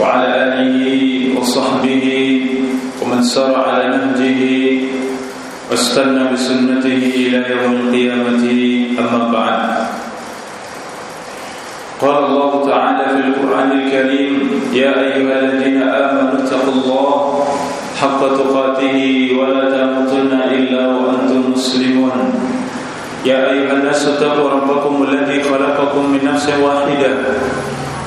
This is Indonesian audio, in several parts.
وعلى آله وصحبه ومن سار على نهجه واستنى بسنته إلى يوم القيامة. أما بعد قال الله تعالى في القرآن الكريم يا أيها الذين آمنوا اتقوا الله حق تقاته ولا تموتن إلا وأنتم مسلمون. يا أيها الناس اتقوا ربكم الذي خلقكم من نفس واحدة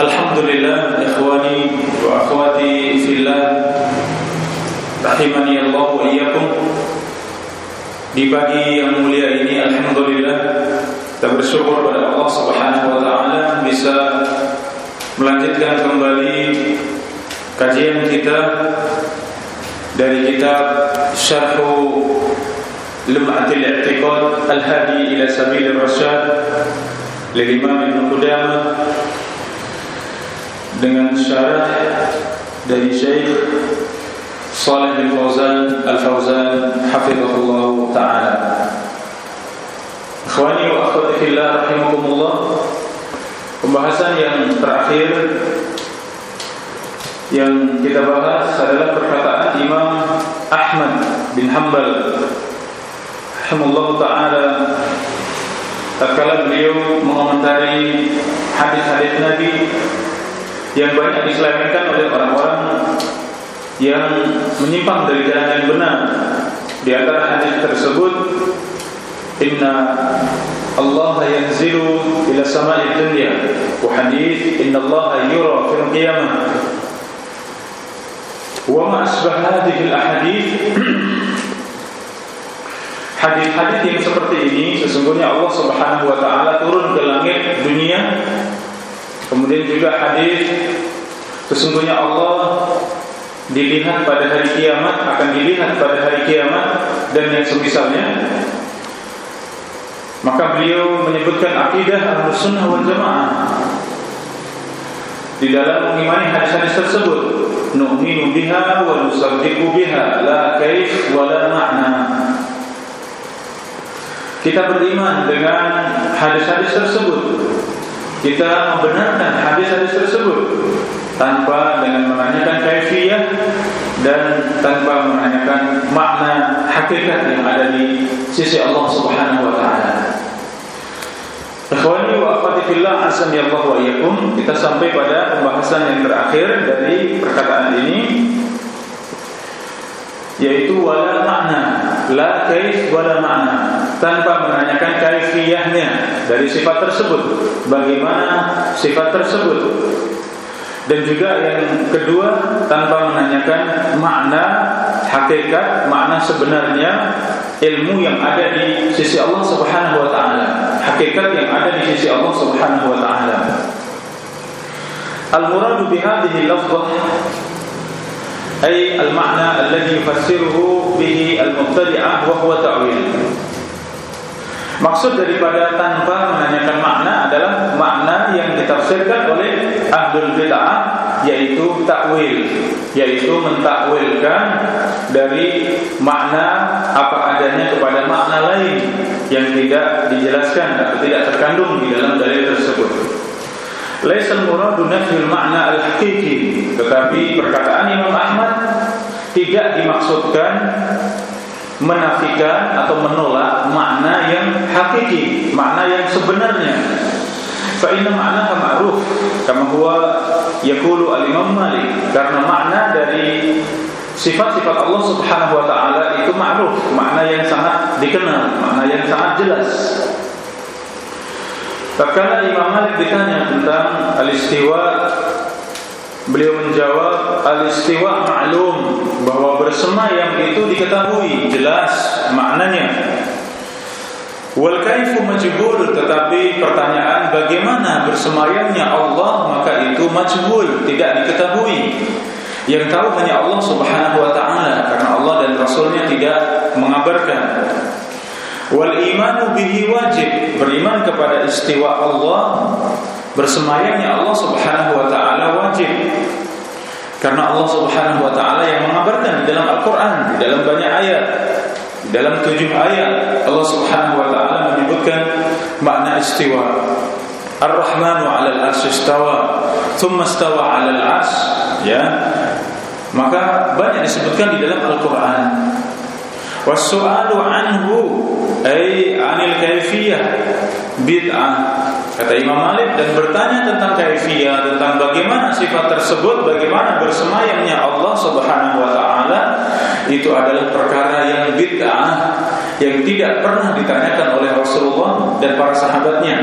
Alhamdulillah ikhwani wa akhwati fillah rahimani Allah wa iyyakum. Di pagi yang mulia ini alhamdulillah kita bersyukur pada Allah Subhanahu wa taala bisa melanjutkan kembali kajian kita dari kitab Syarh Lum'atil I'tiqad Al-Hadi ila Sabil Rasyad Lelima Imam Qudamah dengan syarat Dari Syekh Salih bin Fauzan Al-Fauzan Hafizahullah Ta'ala. Akhwani wa akhwati fillah Rahimakumullah. Pembahasan yang terakhir Yang kita bahas adalah perkataan Imam Ahmad bin Hanbal Rahimahullah Ta'ala. Tatkala beliau mengomentari hadis-hadis Nabi Yang banyak diselewengkan oleh orang-orang yang menyimpang dari jalan yang benar. Di antara hadis tersebut, Inna Allah yanzilu ila sama'i dunya wa hadis Inna Allah yura fil qiyamah. Wa ma asbah hadhihi al-ahadith Hadis-hadis yang seperti ini sesungguhnya Allah Subhanahu wa taala turun ke langit dunia. Kemudian juga hadis sesungguhnya Allah dilihat pada hari kiamat akan dilihat pada hari kiamat dan yang semisalnya maka beliau menyebutkan akidah Ahlus Sunnah wal Jamaah. Di dalam mengimani hadis-hadis tersebut nu'minu biha wa nusaddiqu biha la kaif wa la ma'na. Kita beriman dengan hadis-hadis tersebut kita membenarkan hadis-hadis tersebut tanpa dengan menanyakan kaifiyah dan tanpa menanyakan makna hakikat yang ada di sisi Allah Subhanahu wa taala. Ikhwani wa akhwati fillah azan ya Allah wa iyyakum, kita sampai pada pembahasan yang terakhir dari perkataan ini yaitu wala makna, la kaif wala makna, tanpa menanyakan kaifiyahnya dari sifat tersebut. Bagaimana sifat tersebut? Dan juga yang kedua tanpa menanyakan makna hakikat, makna sebenarnya ilmu yang ada di sisi Allah Subhanahu wa taala, hakikat yang ada di sisi Allah Subhanahu wa taala. Al-muradu bi hadhihi lafzah ay al-ma'na alladhi yufassiruhu bihi al-mubtadi'ah wa huwa ta'wil. Maksud daripada tanpa menanyakan makna adalah makna yang ditafsirkan oleh ahlul bid'ah yaitu takwil, yaitu mentakwilkan dari makna apa adanya kepada makna lain yang tidak dijelaskan atau tidak terkandung di dalam dalil tersebut. Laisal muradu nafyul makna al-haqiqi, tetapi perkataan Imam Ahmad tidak dimaksudkan menafikan atau menolak makna yang hakiki, makna yang sebenarnya. Fa inna ma'naha ma'ruf kama huwa yaqulu al-Imam Malik karena makna dari Sifat-sifat Allah Subhanahu wa taala itu ma'ruf, makna yang sangat dikenal, makna yang sangat jelas. Tatkala Imam Malik ditanya tentang al-istiwa, beliau menjawab al-istiwa ma'lum bahwa bersemayam itu diketahui jelas maknanya. Wal kaifu majhul tetapi pertanyaan bagaimana bersemayamnya Allah maka itu majhul tidak diketahui. Yang tahu hanya Allah Subhanahu wa taala karena Allah dan Rasulnya tidak mengabarkan. Wal imanu bihi wajib, beriman kepada istiwa Allah bersemayamnya Allah Subhanahu wa taala wajib. Karena Allah Subhanahu wa taala yang mengabarkan di dalam Al-Qur'an, di dalam banyak ayat. Di dalam tujuh ayat Allah Subhanahu wa taala menyebutkan makna istiwa. Ar-Rahmanu 'alal 'arsy istawa, thumma istawa 'alal 'arsy, ya maka banyak disebutkan di dalam Al-Quran Wasu'alu anhu ay anil kaifiyah bid'ah kata Imam Malik dan bertanya tentang kaifiyah tentang bagaimana sifat tersebut bagaimana bersemayamnya Allah Subhanahu wa taala itu adalah perkara yang bid'ah yang tidak pernah ditanyakan oleh Rasulullah dan para sahabatnya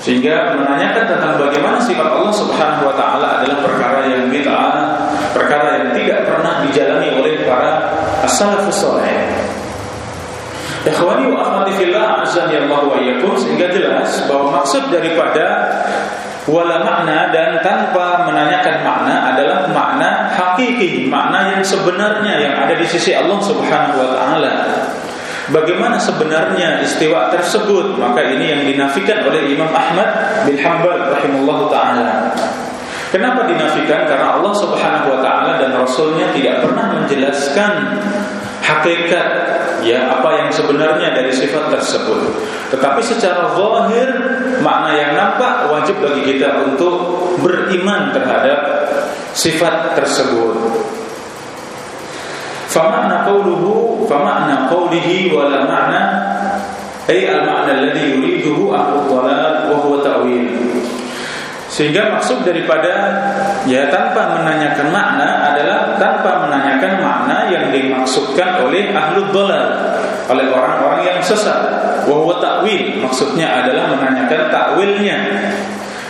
sehingga menanyakan tentang bagaimana sifat Allah Subhanahu wa taala adalah perkara yang bid'ah, perkara yang tidak pernah dijalani oleh para as-salafus saleh. Ikhwani wa akhwati fillah azani Allah wa iyyakum sehingga jelas bahwa maksud daripada wala makna dan tanpa menanyakan makna adalah makna hakiki, makna yang sebenarnya yang ada di sisi Allah Subhanahu wa taala. Bagaimana sebenarnya istiwa tersebut? Maka ini yang dinafikan oleh Imam Ahmad bin Hanbal rahimahullah taala. Kenapa dinafikan? Karena Allah Subhanahu wa taala dan rasulnya tidak pernah menjelaskan hakikat ya apa yang sebenarnya dari sifat tersebut. Tetapi secara zahir makna yang nampak wajib bagi kita untuk beriman terhadap sifat tersebut. Famakna qawluhu famakna qawlihi wala ma'na ay al-ma'na alladhi yuriduhu ahlu dhalal wa huwa ta'wil. Sehingga maksud daripada ya tanpa menanyakan makna adalah tanpa menanyakan makna yang dimaksudkan oleh ahlu dhalal, oleh orang-orang yang sesat. Wa huwa ta'wil maksudnya adalah menanyakan takwilnya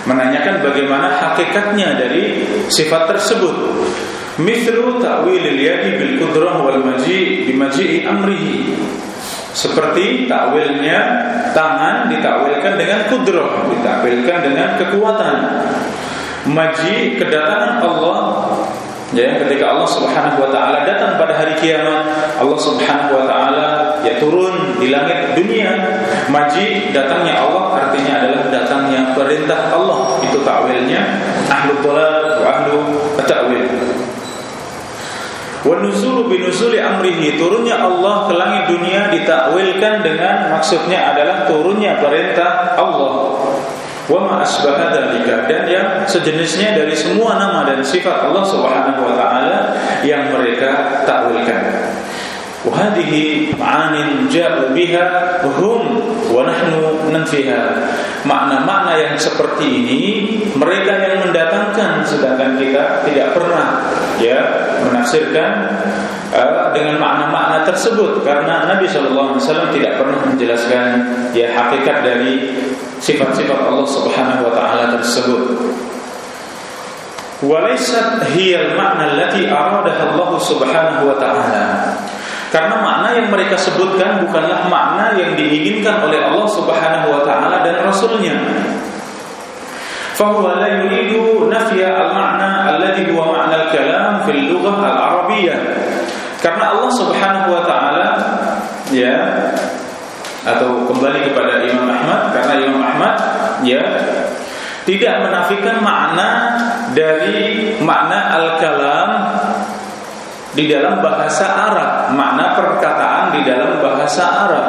menanyakan bagaimana hakikatnya dari sifat tersebut Mithlu ta'wilil yadi bil qudrah wal maji' bi maji'i amrihi. Seperti takwilnya tangan ditakwilkan dengan kudrah, ditakwilkan dengan kekuatan. Maji kedatangan Allah Ya, ketika Allah Subhanahu wa taala datang pada hari kiamat, Allah Subhanahu wa taala ya turun di langit dunia. Maji datangnya Allah artinya adalah datangnya perintah Allah. Itu takwilnya ahlu dhalal wa ahlu ta'wil. Wanuzulu binuzuli amrihi Turunnya Allah ke langit dunia ditakwilkan dengan maksudnya adalah turunnya perintah Allah Wa ma asbaha dan yang sejenisnya dari semua nama dan sifat Allah Subhanahu wa taala yang mereka takwilkan. Wa hadhihi ma'anin ja'u biha hum wa nahnu makna-makna yang seperti ini mereka yang mendatangkan sedangkan kita tidak pernah ya menafsirkan uh, dengan makna-makna tersebut. Karena Nabi Shallallahu alaihi wasallam tidak pernah menjelaskan ya hakikat dari sifat-sifat Allah Subhanahu wa taala tersebut. Walaysat hiya al-ma'na allati aradaha Allah Subhanahu wa ta'ala. Karena makna yang mereka sebutkan bukanlah makna yang diinginkan oleh Allah Subhanahu wa taala dan rasulnya. فهو لا يريد نفي المعنى الذي هو معنى الكلام في اللغة العربية karena Allah Subhanahu wa taala ya atau kembali kepada Imam Ahmad karena Imam Ahmad ya tidak menafikan makna dari makna al-kalam di dalam bahasa Arab, makna perkataan di dalam bahasa Arab.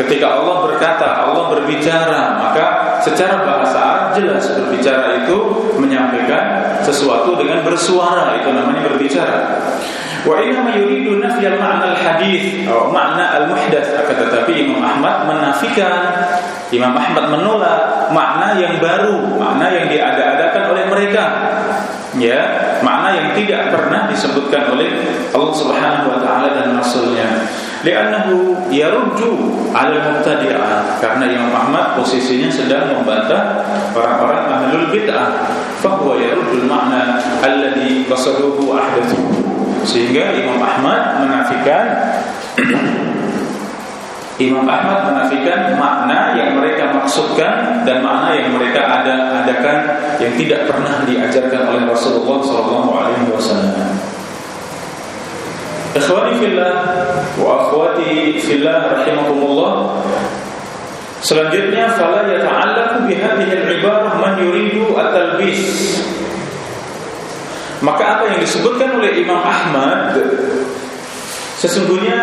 Ketika Allah berkata, Allah berbicara, maka secara bahasa Arab jelas berbicara itu menyampaikan sesuatu dengan bersuara, itu namanya berbicara. Wa inna yuridu nafyal ma'na al-hadis atau makna al-muhdath akan tetapi Imam Ahmad menafikan Imam Ahmad menolak makna yang baru, makna yang diada-adakan oleh mereka. Ya makna yang tidak pernah disebutkan oleh Allah Subhanahu wa taala dan rasulnya. Li'annahu yaruddu 'ala al-mubtadi'ah karena Imam Ahmad posisinya sedang membantah orang-orang ahlul bid'ah. Fa huwa yaruddu al-ma'na alladhi qasaduhu ahdathu. Sehingga Imam Ahmad menafikan Imam Ahmad menafikan makna yang mereka maksudkan dan makna yang mereka ada adakan yang tidak pernah diajarkan oleh Rasulullah SAW. Alaihi Wasallam. Ikhwani fillah wa akhwati fillah rahimakumullah. Selanjutnya fala yata'allaqu bi hadhihi al-ibarah man yuridu at-talbis. Maka apa yang disebutkan oleh Imam Ahmad Sesungguhnya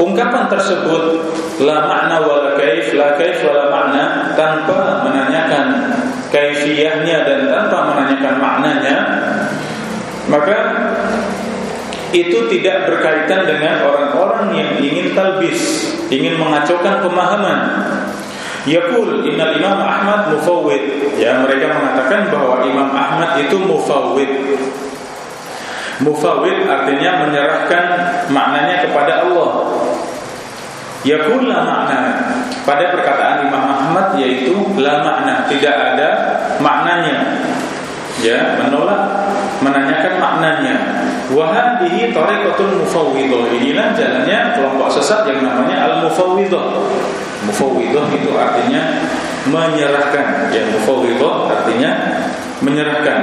ungkapan tersebut la makna wala kaif la kaif wala makna tanpa menanyakan kaifiyahnya dan tanpa menanyakan maknanya maka itu tidak berkaitan dengan orang-orang yang ingin talbis, ingin mengacaukan pemahaman. Yaqul innal Imam Ahmad mufawwid. Ya, mereka mengatakan bahwa Imam Ahmad itu mufawwid. Mufawwid artinya menyerahkan maknanya kepada Allah. Yakun la makna pada perkataan Imam Ahmad yaitu la makna tidak ada maknanya. Ya, menolak menanyakan maknanya. Wahadihi tariqatul mufawwidah. Inilah jalannya kelompok sesat yang namanya al-mufawwidah. Mufawwidah itu artinya menyerahkan. Ya, mufawwidah artinya menyerahkan.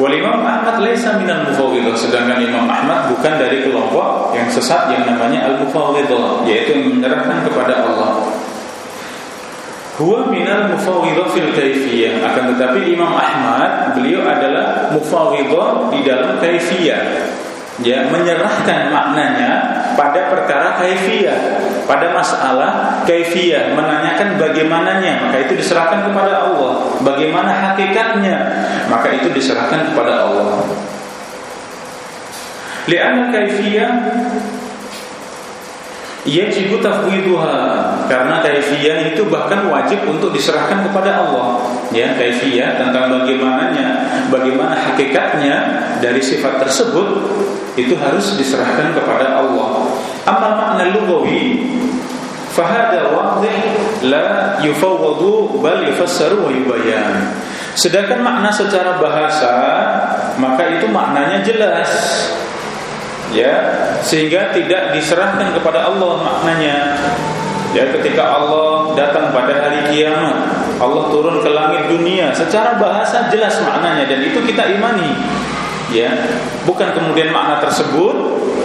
Wal Imam Ahmad laisa minal mufawwidah sedangkan Imam Ahmad bukan dari kelompok yang sesat yang namanya al-mufawwidah yaitu yang menyerahkan kepada Allah. Huwa minal mufawwidah fil kaifiyah. Akan tetapi Imam Ahmad beliau adalah mufawwidah di dalam kaifiyah. Ya menyerahkan maknanya pada perkara kaifiyah pada masalah kaifiyah menanyakan bagaimananya maka itu diserahkan kepada Allah. Bagaimana hakikatnya? Maka itu diserahkan kepada Allah. Li'anna kaifiyah yajibu tafwiduha karena kaifiyah itu bahkan wajib untuk diserahkan kepada Allah. Ya kaifiyah tentang bagaimananya bagaimana hakikatnya dari sifat tersebut itu harus diserahkan kepada Allah. Amma makna lughawi fahada wadih la yufawwadu bal yufassaru wa yubayyan. Sedangkan makna secara bahasa maka itu maknanya jelas ya sehingga tidak diserahkan kepada Allah maknanya. Ya ketika Allah datang pada hari kiamat Allah turun ke langit dunia secara bahasa jelas maknanya dan itu kita imani. Ya bukan kemudian makna tersebut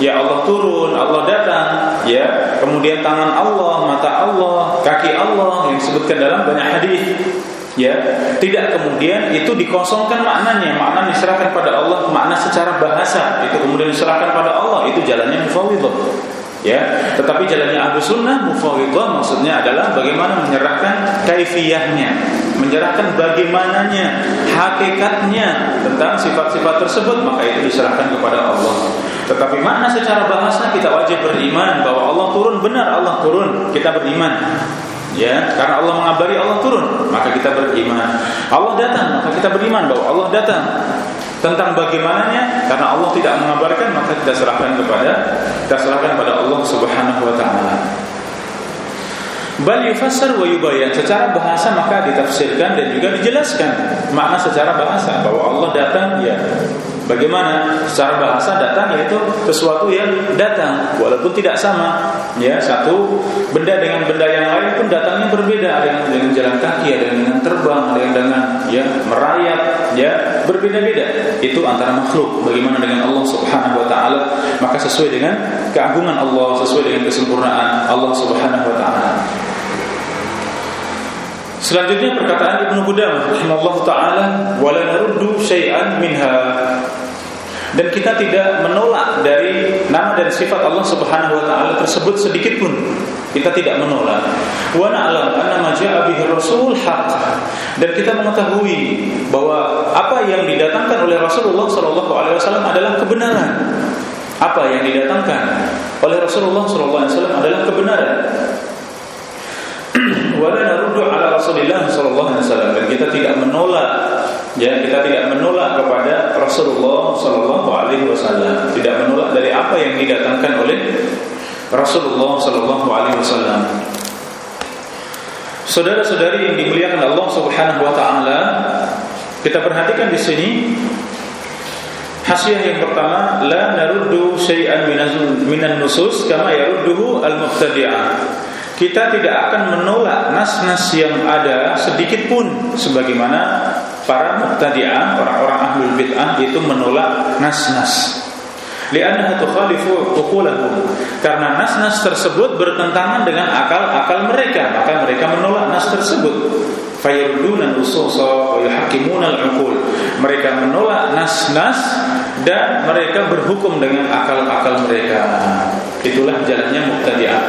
ya Allah turun Allah datang ya kemudian tangan Allah mata Allah kaki Allah yang disebutkan dalam banyak hadis ya tidak kemudian itu dikosongkan maknanya. Makna diserahkan pada Allah makna secara bahasa. Itu kemudian diserahkan pada Allah itu jalannya mufawwidah ya tetapi jalannya Abu Sunnah mufawwidah maksudnya adalah bagaimana menyerahkan kaifiyahnya menyerahkan bagaimananya hakikatnya tentang sifat-sifat tersebut maka itu diserahkan kepada Allah. Tetapi makna secara bahasa kita wajib beriman bahwa Allah turun benar Allah turun kita beriman ya karena Allah mengabari Allah turun maka kita beriman. Allah datang maka kita beriman bahwa Allah datang. Tentang bagaimananya karena Allah tidak mengabarkan maka kita serahkan kepada kita serahkan kepada Allah Subhanahu wa taala bal yufassar wa yubayan secara bahasa maka ditafsirkan dan juga dijelaskan makna secara bahasa bahwa Allah datang ya. Bagaimana? Secara bahasa datang yaitu sesuatu yang datang walaupun tidak sama ya. Satu benda dengan benda yang lain pun datangnya berbeda. Ada yang dengan jalan kaki ada yang dengan terbang ada yang dengan ya merayap ya berbeda-beda. Itu antara makhluk. Bagaimana dengan Allah Subhanahu wa taala? Maka sesuai dengan keagungan Allah sesuai dengan kesempurnaan Allah Subhanahu wa taala Selanjutnya perkataan Ibnu Qudamah taala wala naruddu syai'an minha dan kita tidak menolak dari nama dan sifat Allah Subhanahu wa taala tersebut sedikit pun Kita tidak menolak. Wa na'lam anna ma ja'a bihi Rasul haq. Dan kita mengetahui bahwa apa yang didatangkan oleh Rasulullah sallallahu alaihi wasallam adalah kebenaran. Apa yang didatangkan oleh Rasulullah sallallahu alaihi wasallam adalah kebenaran. Wa la naruddu ala Rasulillah sallallahu alaihi wasallam. Dan kita tidak menolak ya kita tidak menolak kepada Rasulullah sallallahu alaihi wasallam, tidak menolak dari apa yang didatangkan oleh Rasulullah Sallallahu Alaihi Wasallam. Saudara-saudari yang dimuliakan Allah Subhanahu Wa Taala, kita perhatikan di sini Hasiah yang pertama La naruddu syai'an minan nusus Kama yarudduhu al-muqtadi'ah Kita tidak akan menolak Nas-nas yang ada Sedikit pun Sebagaimana para muqtadi'ah Orang-orang ahlul bid'ah Itu menolak nas-nas. Li'annaha tukhalifu uqulahum. Karena nas-nas tersebut bertentangan dengan akal-akal mereka maka mereka menolak nas tersebut. Fayurduna nususa wa yuhakkimuna al-uqul. Mereka menolak nas-nas dan mereka berhukum dengan akal-akal mereka. Itulah jalannya muqtadi'ah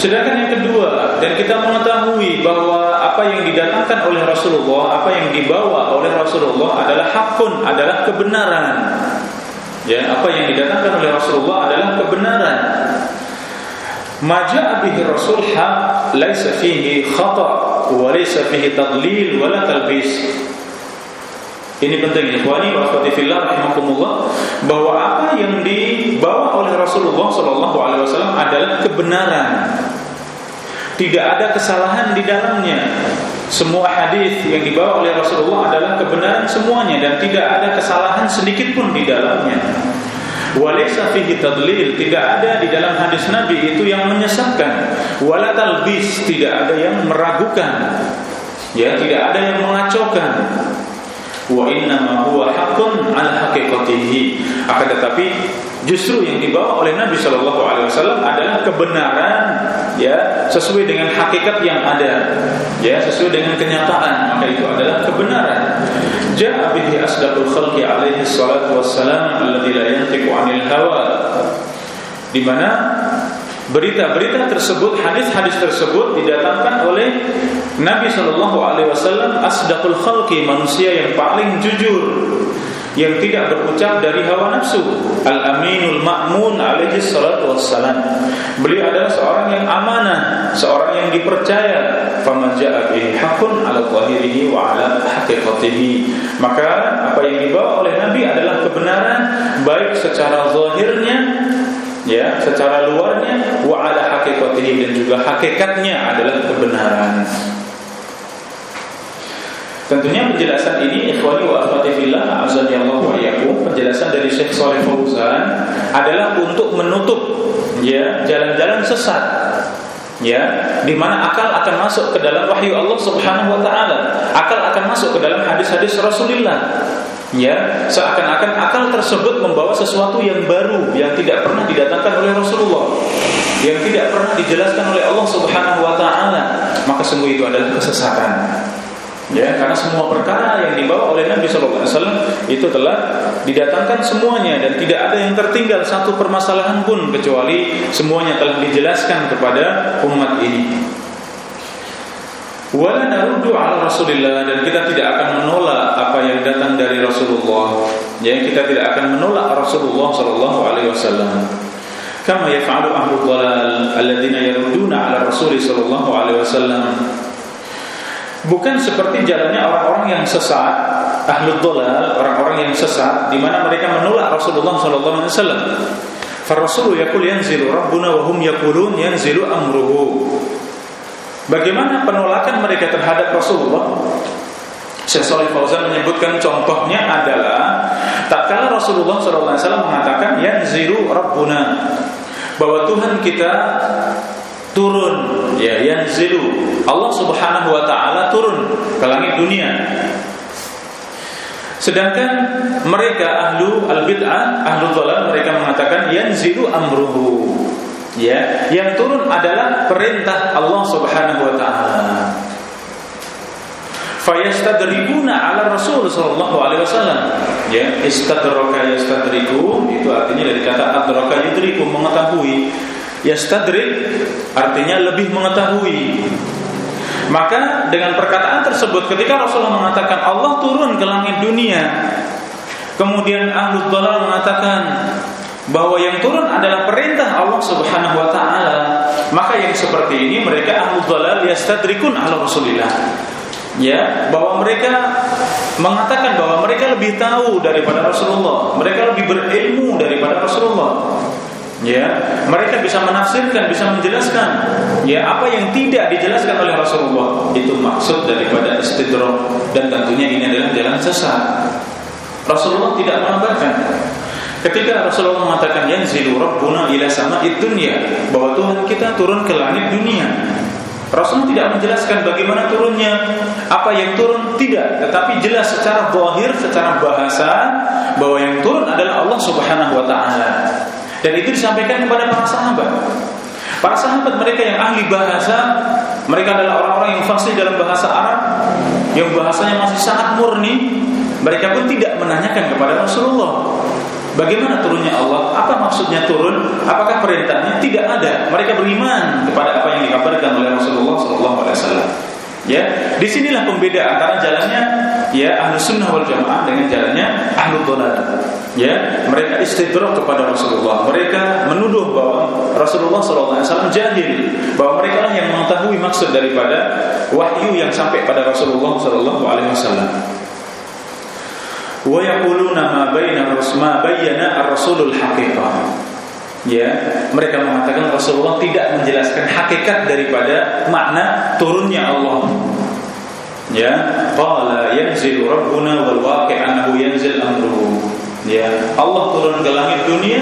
Sedangkan yang kedua dan kita mengetahui bahwa apa yang didatangkan oleh Rasulullah, apa yang dibawa oleh Rasulullah adalah hakun, adalah kebenaran. Ya, apa yang didatangkan oleh Rasulullah adalah kebenaran. Maja'a bihi Rasul haq laisa fihi khata' wa laisa fihi tadlil talbis. Ini penting ikhwani wa akhwati fillah rahimakumullah bahwa apa yang dibawa oleh Rasulullah sallallahu alaihi wasallam adalah kebenaran. Tidak ada kesalahan di dalamnya. Semua hadis yang dibawa oleh Rasulullah adalah kebenaran semuanya dan tidak ada kesalahan sedikit pun di dalamnya. Walaysa fihi tadlil, tidak ada di dalam hadis Nabi itu yang menyesatkan. Wala talbis, tidak ada yang meragukan. Ya, tidak ada yang mengacaukan wa inna ma huwa haqqun ala haqiqatihi akan tetapi justru yang dibawa oleh Nabi Shallallahu alaihi wasallam adalah kebenaran ya sesuai dengan hakikat yang ada ya sesuai dengan kenyataan. Maka itu adalah kebenaran. Ja'a bihi asdaqul khalqi alaihi salatu wassalam alladzi la yantiqu 'anil hawa. Di mana berita-berita tersebut, hadis-hadis tersebut didatangkan oleh Nabi Shallallahu Alaihi Wasallam asdaqul khalqi manusia yang paling jujur yang tidak berucap dari hawa nafsu. Al aminul ma'mun alaihi salatu wassalam. Beliau adalah seorang yang amanah seorang yang dipercaya. Faman ja'a bihi haqqun ala zahirihi wa ala haqiqatihi. Maka apa yang dibawa oleh nabi adalah kebenaran baik secara zahirnya ya secara luarnya wa ala hakikatihi dan juga hakikatnya adalah kebenaran. Tentunya penjelasan ini ikhwani wa akhwati fillah azza wa iyyakum penjelasan dari Syekh Saleh Fauzan adalah untuk menutup ya jalan-jalan sesat ya di mana akal akan masuk ke dalam wahyu Allah Subhanahu wa taala. Akal akan masuk ke dalam hadis-hadis Rasulullah ya. Seakan-akan akal tersebut membawa sesuatu yang baru yang tidak pernah didatangkan oleh Rasulullah yang tidak pernah dijelaskan oleh Allah Subhanahu wa taala. Maka semua itu adalah kesesatan ya karena semua perkara yang dibawa oleh Nabi sallallahu alaihi wasallam itu telah didatangkan semuanya dan tidak ada yang tertinggal satu permasalahan pun kecuali semuanya telah dijelaskan kepada umat ini Wala naruddu ala Rasulillah dan kita tidak akan menolak apa yang datang dari Rasulullah. Ya, kita tidak akan menolak Rasulullah sallallahu alaihi wasallam. Kama yaf'alu ahlu dhalal alladziina yarudduna ala Rasul sallallahu alaihi wasallam. Bukan seperti jalannya orang-orang yang sesat, ahlu dhalal, orang-orang yang sesat di mana mereka menolak Rasulullah sallallahu alaihi wasallam. Fa Rasul yaqul yanzilu rabbuna wa hum yaqulun yanzilu amruhu. Bagaimana penolakan mereka terhadap Rasulullah? Syekh Salih Fauzan menyebutkan contohnya adalah tak kala Rasulullah SAW mengatakan yanzilu rabbuna bahwa Tuhan kita turun. Ya yanzilu. Allah Subhanahu wa taala turun ke langit dunia. Sedangkan mereka ahlu al-bid'ah, ahlu dhalal mereka mengatakan yanzilu amruhu. Ya yang turun adalah perintah Allah Subhanahu wa taala. Fayastadrikuna ala Rasul sallallahu alaihi wasallam. Ya istadraka yastadriku itu artinya dari kata adraka yudriku mengetahui Yastadrik artinya lebih mengetahui. Maka dengan perkataan tersebut ketika Rasulullah mengatakan Allah turun ke langit dunia, kemudian Ahlul Dalal mengatakan bahwa yang turun adalah perintah Allah Subhanahu wa taala, maka yang seperti ini mereka Ahlul Dalal yastadrikun ala Rasulillah. Ya, bahwa mereka mengatakan bahwa mereka lebih tahu daripada Rasulullah, mereka lebih berilmu daripada Rasulullah ya mereka bisa menafsirkan bisa menjelaskan. Ya apa yang tidak dijelaskan oleh Rasulullah itu maksud daripada istidrak dan tentunya ini adalah jalan sesat. Rasulullah tidak menambahkan ketika Rasulullah mengatakan yanzilu rabbuna ila sama'id dunya bahwa Tuhan kita turun ke langit dunia. Rasul tidak menjelaskan bagaimana turunnya, apa yang turun tidak, tetapi jelas secara zahir, secara bahasa bahwa yang turun adalah Allah Subhanahu wa taala. Dan itu disampaikan kepada para sahabat. Para sahabat mereka yang ahli bahasa, mereka adalah orang-orang yang fasih dalam bahasa Arab, yang bahasanya masih sangat murni. Mereka pun tidak menanyakan kepada Rasulullah. Bagaimana turunnya Allah? Apa maksudnya turun? Apakah perintahnya? Tidak ada. Mereka beriman kepada apa yang dikabarkan oleh Rasulullah SAW. Ya, di sinilah pembeda antara jalannya ya ahlu sunnah wal jamaah dengan jalannya ahlu dolal. Ya, mereka istidrak kepada Rasulullah. Mereka menuduh bahwa Rasulullah SAW jahil, bahwa mereka lah yang mengetahui maksud daripada wahyu yang sampai pada Rasulullah SAW. Wa yaquluna ma baina ma bayyana ar-rasulul haqiqah ya mereka mengatakan Rasulullah tidak menjelaskan hakikat daripada makna turunnya Allah ya. Qala yanzilu rabbuna wal waqi' yanzil amruhu. Ya. Allah turun ke langit dunia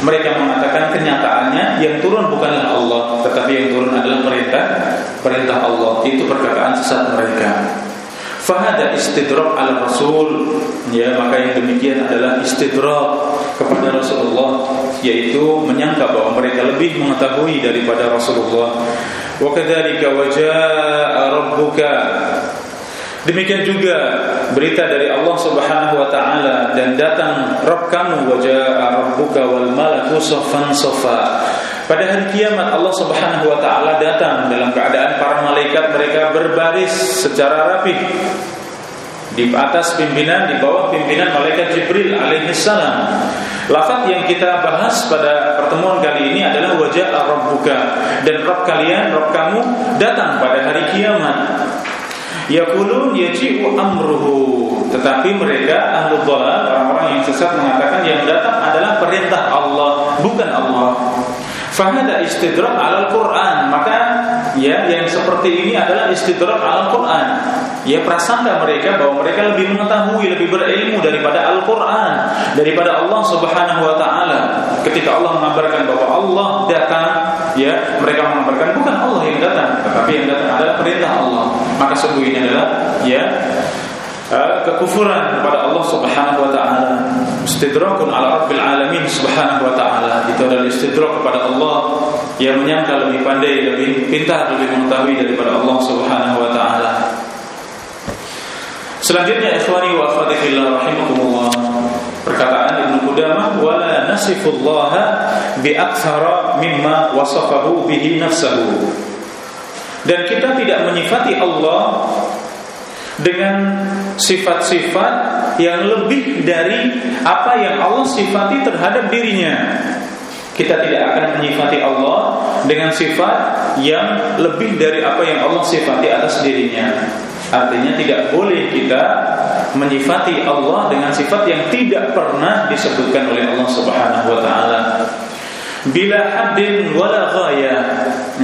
mereka mengatakan kenyataannya yang turun bukanlah Allah tetapi yang turun adalah perintah perintah Allah. Itu perkataan sesat mereka. Fahada istidrak ala Rasul. Ya maka yang demikian adalah istidrak kepada Rasulullah Yaitu menyangka bahwa mereka lebih mengetahui daripada Rasulullah. Wa kadzalika waja'a rabbuka Demikian juga berita dari Allah Subhanahu wa taala dan datang Rabb kamu waja'a rabbuka wal malaku saffan saffa pada hari kiamat Allah Subhanahu wa taala datang dalam keadaan para malaikat mereka berbaris secara rapi di atas pimpinan di bawah pimpinan malaikat Jibril alaihi salam. Lafaz yang kita bahas pada pertemuan kali ini adalah wajah rabbuka dan Rabb kalian, Rabb kamu datang pada hari kiamat. Yaqulun yaji'u amruhu. Tetapi mereka ahlu dhalal Orang-orang yang sesat mengatakan Yang datang adalah perintah Allah Bukan Allah. Fahada istidrak al Quran. Maka ya yang seperti ini adalah istidrak al Quran. Ya prasangka mereka bahwa mereka lebih mengetahui Lebih berilmu daripada Al-Quran Daripada Allah subhanahu wa ta'ala. Ketika Allah mengabarkan bahwa Allah datang Ya mereka mengabarkan bukan Allah yang datang Tetapi yang datang adalah perintah Allah Maka sungguh adalah Ya eh, kekufuran kepada Allah Subhanahu wa taala. Istidrakun ala rabbil alamin subhanahu wa ta'ala. Itu adalah istidrak kepada Allah yang menyangka lebih pandai lebih pintar lebih mengetahui daripada Allah subhanahu wa ta'ala. Selanjutnya ikhwani wa akhwati fillah rahimakumullah perkataan Ibnu Qudamah wala nasifullah bi aktsara mimma wasafahu bihi nafsuhu dan kita tidak menyifati Allah dengan sifat-sifat yang lebih dari apa yang Allah sifati terhadap dirinya. Kita tidak akan menyifati Allah dengan sifat yang lebih dari apa yang Allah sifati atas dirinya. Artinya tidak boleh kita menyifati Allah dengan sifat yang tidak pernah disebutkan oleh Allah Subhanahu wa taala. Bila haddin wala ghaya.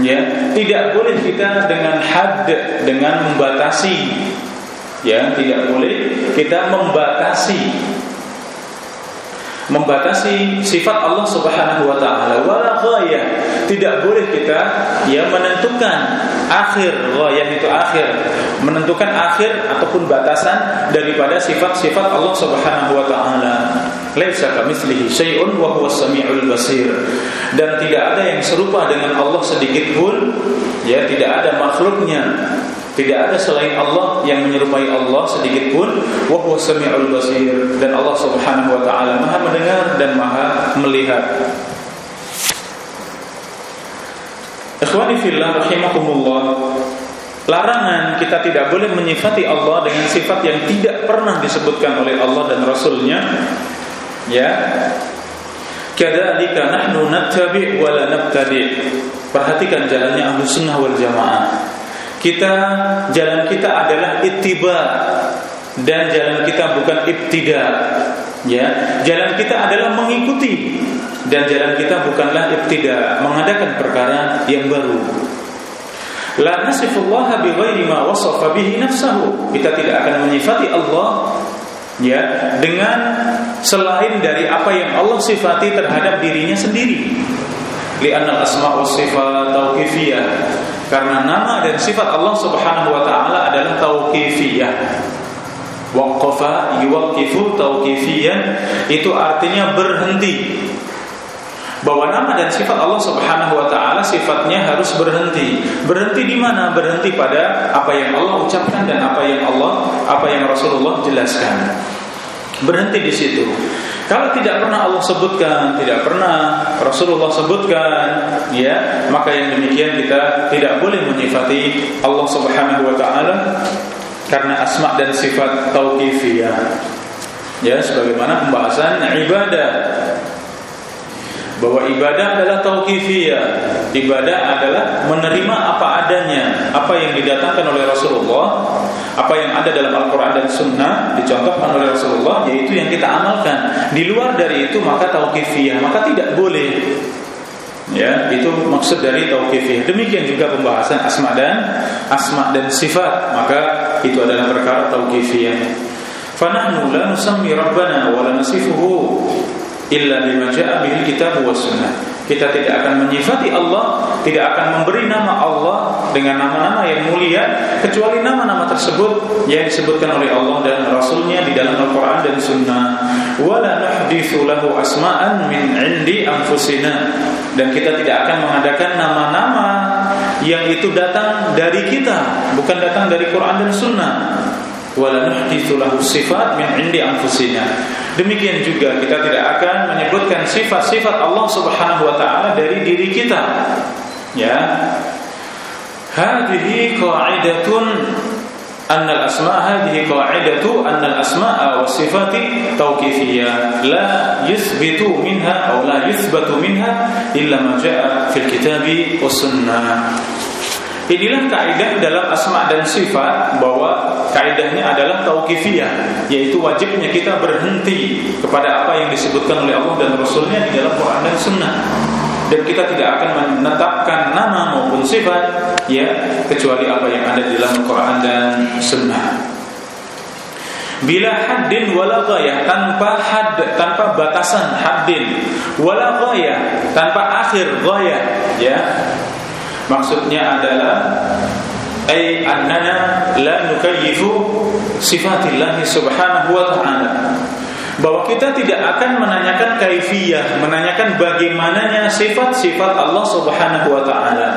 Ya, tidak boleh kita dengan had dengan membatasi. Ya tidak boleh kita membatasi. Membatasi sifat Allah Subhanahu wa taala. Wala ghayah tidak boleh kita ya menentukan akhir. Ghayah itu akhir. Menentukan akhir ataupun batasan daripada sifat-sifat Allah Subhanahu wa taala laisa kamitslihi syai'un wa huwas samiul basir dan tidak ada yang serupa dengan Allah sedikit pun ya tidak ada makhluknya tidak ada selain Allah yang menyerupai Allah sedikit pun wa huwa samiul basir dan Allah Subhanahu wa taala Maha mendengar dan Maha melihat. Ikhwani fillah rahimakumullah. Larangan kita tidak boleh menyifati Allah dengan sifat yang tidak pernah disebutkan oleh Allah dan Rasulnya. Ya. Kadzalika nahnu nattabi' wa la nabtadi'. Perhatikan jalannya Ahlus Sunnah wal Jamaah. Kita jalan kita adalah ittiba dan jalan kita bukan ibtida. Ya, jalan kita adalah mengikuti dan jalan kita bukanlah ibtida, mengadakan perkara yang baru. La nasifullah bighairi ma wasafa bihi nafsahu. Kita tidak akan menyifati Allah ya dengan selain dari apa yang Allah sifati terhadap dirinya sendiri. Li'anna al-asma' was sifat tauqifiyah. Karena nama dan sifat Allah Subhanahu wa taala adalah tauqifiyah. Waqafa yuwaqifu tauqifiyan itu artinya berhenti bahwa nama dan sifat Allah Subhanahu wa taala sifatnya harus berhenti. Berhenti di mana? Berhenti pada apa yang Allah ucapkan dan apa yang Allah apa yang Rasulullah jelaskan. Berhenti di situ. Kalau tidak pernah Allah sebutkan, tidak pernah Rasulullah sebutkan, ya, maka yang demikian kita tidak boleh menyifati Allah Subhanahu wa taala karena asma dan sifat tauqifiyah. Ya, sebagaimana pembahasan ibadah bahwa ibadah adalah tauqifiyah. Ibadah adalah menerima apa adanya, apa yang didatangkan oleh Rasulullah, apa yang ada dalam Al-Qur'an dan Sunnah dicontohkan oleh Rasulullah yaitu yang kita amalkan. Di luar dari itu maka tauqifiyah, maka tidak boleh. Ya, itu maksud dari tauqifiyah. Demikian juga pembahasan asma dan asma dan sifat, maka itu adalah perkara tauqifiyah. La nusammi rabbana wa la nasifuhu illa bima ja'a bihil kitab was sunnah. Kita tidak akan menyifati Allah, tidak akan memberi nama Allah dengan nama-nama yang mulia kecuali nama-nama tersebut yang disebutkan oleh Allah dan Rasulnya di dalam Al-Quran dan Sunnah. Wala nahdithu lahu asma'an min indi anfusina dan kita tidak akan mengadakan nama-nama yang itu datang dari kita, bukan datang dari Quran dan Sunnah wala nuhditsu lahu sifat min indi anfusina. Demikian juga kita tidak akan menyebutkan sifat-sifat Allah Subhanahu wa taala dari diri kita. Ya. Hadhihi qa'idatun أن الأسماء هذه قاعدة أن الأسماء والصفات توقيفية لا يثبت منها أو لا يثبت منها إلا ما جاء في الكتاب والسنة Inilah kaidah dalam asma dan sifat bahwa kaidahnya adalah tauqifiyah, yaitu wajibnya kita berhenti kepada apa yang disebutkan oleh Allah dan Rasulnya di dalam Quran dan Sunnah. Dan kita tidak akan menetapkan nama maupun sifat ya kecuali apa yang ada di dalam Quran dan Sunnah. Bila haddin wala ghayah tanpa had tanpa batasan haddin wala ghayah tanpa akhir ghayah ya Maksudnya adalah ay annana la nukayyifu sifatillah subhanahu wa ta'ala bahwa kita tidak akan menanyakan kaifiyah, menanyakan bagaimananya sifat-sifat Allah Subhanahu wa taala.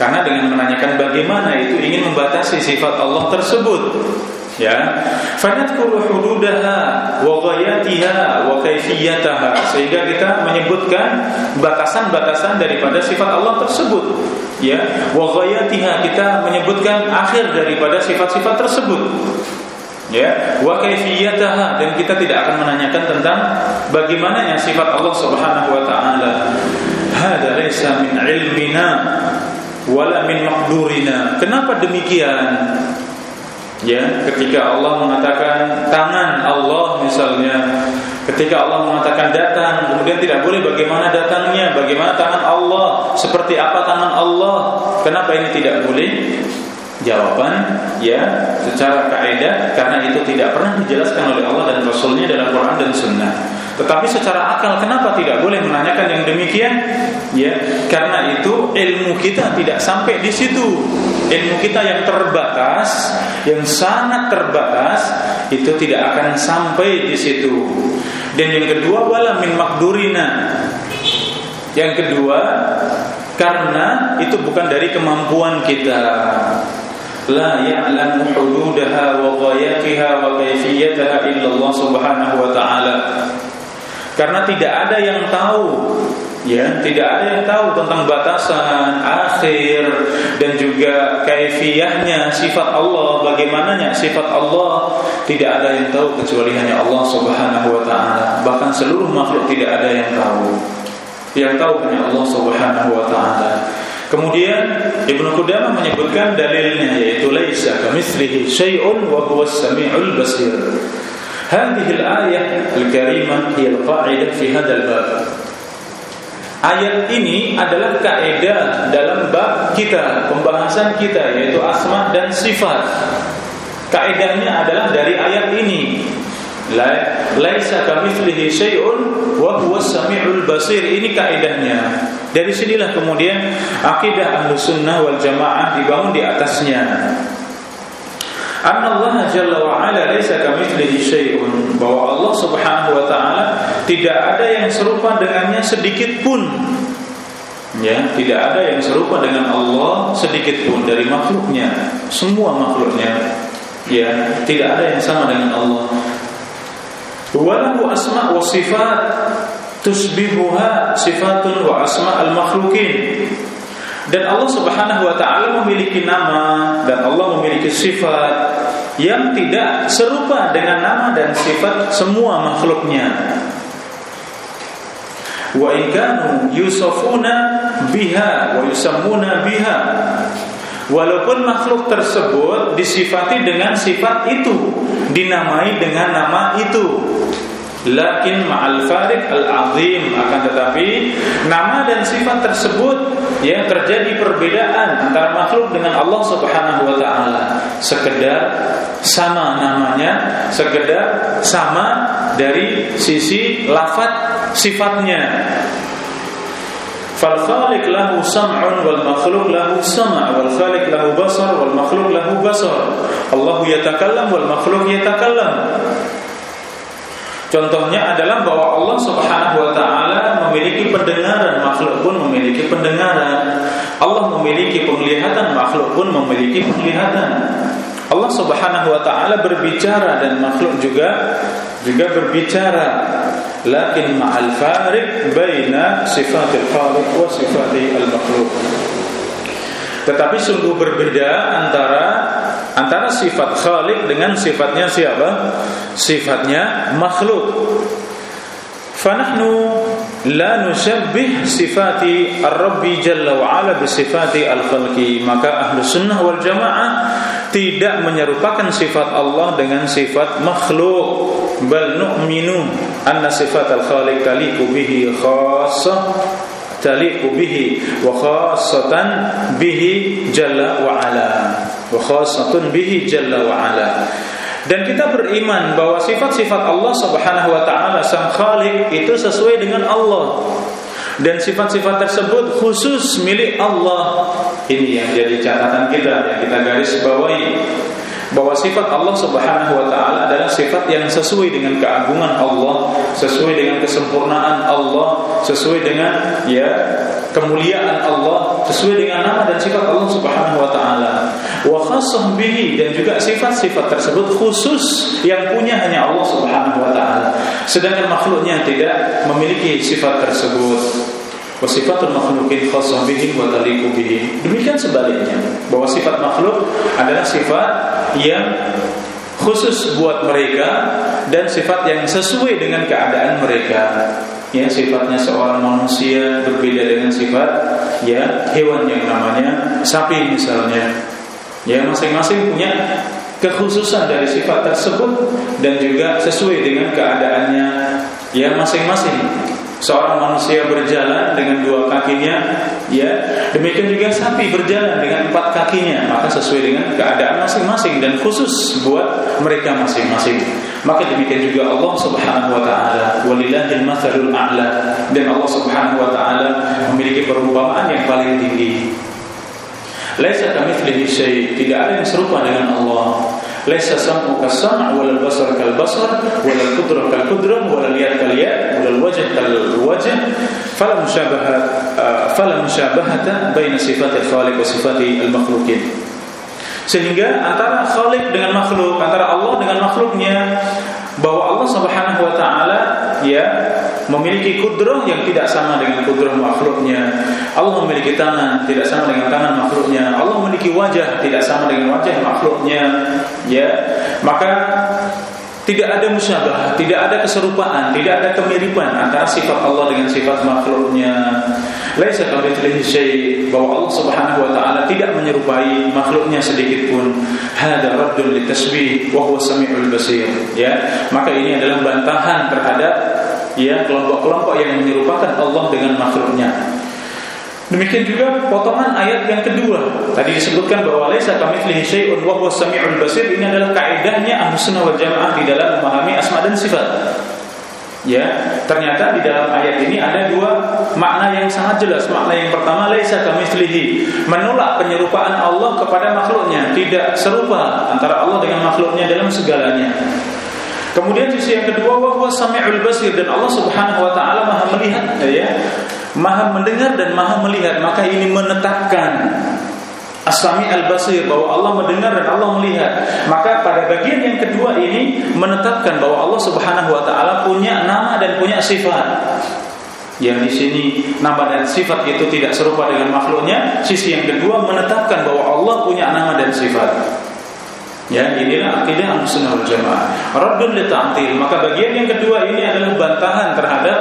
Karena dengan menanyakan bagaimana itu ingin membatasi sifat Allah tersebut ya. Fanadkuru hududaha wa ghayatiha wa kaifiyataha. Sehingga kita menyebutkan batasan-batasan daripada sifat Allah tersebut. Ya. Wa ghayatiha kita menyebutkan akhir daripada sifat-sifat tersebut. Ya. Wa kaifiyataha dan kita tidak akan menanyakan tentang bagaimananya sifat Allah Subhanahu wa taala. Hada laysa min ilmina wala min maqdurina. Kenapa demikian Ya, ketika Allah mengatakan tangan Allah misalnya, ketika Allah mengatakan datang, kemudian tidak boleh bagaimana datangnya, bagaimana tangan Allah, seperti apa tangan Allah, kenapa ini tidak boleh? Jawaban ya secara kaidah karena itu tidak pernah dijelaskan oleh Allah dan Rasulnya dalam Quran dan Sunnah. Tetapi secara akal kenapa tidak boleh menanyakan yang demikian? Ya, karena itu ilmu kita tidak sampai di situ. Ilmu kita yang terbatas, yang sangat terbatas itu tidak akan sampai di situ. Dan yang kedua wala min makdurina. Yang kedua karena itu bukan dari kemampuan kita la ya'lamu hududaha wa ghayatiha wa kayfiyataha illa Allah Subhanahu wa taala. Karena tidak ada yang tahu ya tidak ada yang tahu tentang batasan akhir dan juga kaifiyahnya sifat Allah bagaimananya sifat Allah tidak ada yang tahu kecuali hanya Allah Subhanahu wa taala bahkan seluruh makhluk tidak ada yang tahu yang tahu hanya Allah Subhanahu wa taala Kemudian Ibnu Qudamah menyebutkan dalilnya yaitu laisa kamitslihi syai'un wa huwas samiul basir. Hadhihi al-ayah al-karimah hiya al-qa'idah fi hadzal bab. Ayat ini adalah kaidah dalam bab kita, pembahasan kita yaitu asma dan sifat. Kaidahnya adalah dari ayat ini. Laisa kamitslihi syai'un wa huwas samiul basir. Ini kaidahnya. Dari sinilah kemudian akidah Ahlussunnah wal Jamaah dibangun di atasnya. Allah Jalla wa Ala laisa kamitslihi syai'un bahwa Allah Subhanahu wa taala tidak ada yang serupa dengannya sedikit pun. Ya, tidak ada yang serupa dengan Allah sedikit pun dari makhluknya, semua makhluknya. Ya, tidak ada yang sama dengan Allah. Walahu asma wa sifat tusbihuha sifatun wa asma al-makhlukin dan Allah Subhanahu wa taala memiliki nama dan Allah memiliki sifat yang tidak serupa dengan nama dan sifat semua makhluknya. Wa in kanu biha wa yusammuna biha. Walaupun makhluk tersebut disifati dengan sifat itu, dinamai dengan nama itu, Lakin ma'al farik al-azim akan tetapi nama dan sifat tersebut yang terjadi perbedaan antara makhluk dengan Allah Subhanahu wa taala. Sekedar sama namanya, sekedar sama dari sisi lafaz sifatnya. Fal khaliq lahu sam'un wal makhluq lahu sam' wal khaliq lahu basar wal makhluq lahu basar. Allah yatakallam wal makhluq yatakallam. Contohnya adalah bahwa Allah Subhanahu wa taala memiliki pendengaran, makhluk pun memiliki pendengaran. Allah memiliki penglihatan, makhluk pun memiliki penglihatan. Allah Subhanahu wa taala berbicara dan makhluk juga juga berbicara. Lakin ma'al farik baina sifatil khaliq wa sifatil makhluk. Tetapi sungguh berbeda antara antara sifat Khalik dengan sifatnya siapa? Sifatnya makhluk. Fanahnu la nusyabbih sifati ar-rabbi jalla wa ala bi al-khalqi maka ahlu sunnah wal jamaah tidak menyerupakan sifat Allah dengan sifat makhluk bal nu'minu anna sifat al-khaliq taliqu bihi khassah taliqu bihi wa khassatan bihi jalla wa ala wa khassatun bihi jalla wa ala dan kita beriman bahwa sifat-sifat Allah Subhanahu wa taala Sang Khalik itu sesuai dengan Allah. Dan sifat-sifat tersebut khusus milik Allah. Ini yang jadi catatan kita yang kita garis bawahi bahwa sifat Allah Subhanahu wa taala adalah sifat yang sesuai dengan keagungan Allah, sesuai dengan kesempurnaan Allah, sesuai dengan ya kemuliaan Allah, sesuai dengan nama dan sifat Allah Subhanahu wa taala. Wa khassah bihi dan juga sifat-sifat tersebut khusus yang punya hanya Allah Subhanahu wa taala. Sedangkan makhluknya tidak memiliki sifat tersebut wa sifatul makhlukin khassah bihi wa taliqu bihi. Demikian sebaliknya, bahwa sifat makhluk adalah sifat yang khusus buat mereka dan sifat yang sesuai dengan keadaan mereka. Ya, sifatnya seorang manusia berbeda dengan sifat ya hewan yang namanya sapi misalnya. Ya, masing-masing punya kekhususan dari sifat tersebut dan juga sesuai dengan keadaannya ya masing-masing seorang manusia berjalan dengan dua kakinya ya. Demikian juga sapi berjalan dengan empat kakinya. Maka sesuai dengan keadaan masing-masing dan khusus buat mereka masing-masing. Maka demikian juga Allah Subhanahu wa taala. Walillahil matsalul a'la. Dan Allah Subhanahu wa taala memiliki perumpamaan yang paling tinggi. Laisa kamitslihi syai, tidak ada yang serupa dengan Allah. Wal qudrah kal qudrah wal yad kal yad wal wajh kal wajh fala musyabahat uh, fala musyabahata baina sifatil khaliq wa sifati al makhluqin. Sehingga antara khaliq dengan makhluk, antara Allah dengan makhluknya bahwa Allah Subhanahu wa taala ya memiliki kudrah yang tidak sama dengan kudrah makhluknya. Allah memiliki tangan tidak sama dengan tangan makhluknya. Allah memiliki wajah tidak sama dengan wajah makhluknya. Ya, maka tidak ada musyabah, tidak ada keserupaan, tidak ada kemiripan antara sifat Allah dengan sifat makhluknya. Laisa kamitslihi syai' bahwa Allah Subhanahu wa taala tidak menyerupai makhluknya sedikit pun. Hada raddun litasbih wa huwa samiul basir. Ya, maka ini adalah bantahan terhadap ya kelompok-kelompok yang menyerupakan Allah dengan makhluknya. Demikian juga potongan ayat yang kedua. Tadi disebutkan bahwa laisa kamitslihi syai'un wa huwas samiul basir. Ini adalah kaidahnya Ahlussunnah wal di dalam memahami asma dan sifat. Ya, ternyata di dalam ayat ini ada dua makna yang sangat jelas. Makna yang pertama laisa kamitslihi, menolak penyerupaan Allah kepada makhluknya, tidak serupa antara Allah dengan makhluknya dalam segalanya. Kemudian sisi yang kedua bahwa samiul basir dan Allah Subhanahu wa taala Maha melihat ya maha mendengar dan maha melihat maka ini menetapkan Asami al-basir bahwa Allah mendengar dan Allah melihat. Maka pada bagian yang kedua ini menetapkan bahwa Allah Subhanahu wa taala punya nama dan punya sifat. Yang di sini nama dan sifat itu tidak serupa dengan makhluknya. Sisi yang kedua menetapkan bahwa Allah punya nama dan sifat. Ya, inilah akidah Ahlussunnah wal Jamaah. Raddun li Maka bagian yang kedua ini adalah bantahan terhadap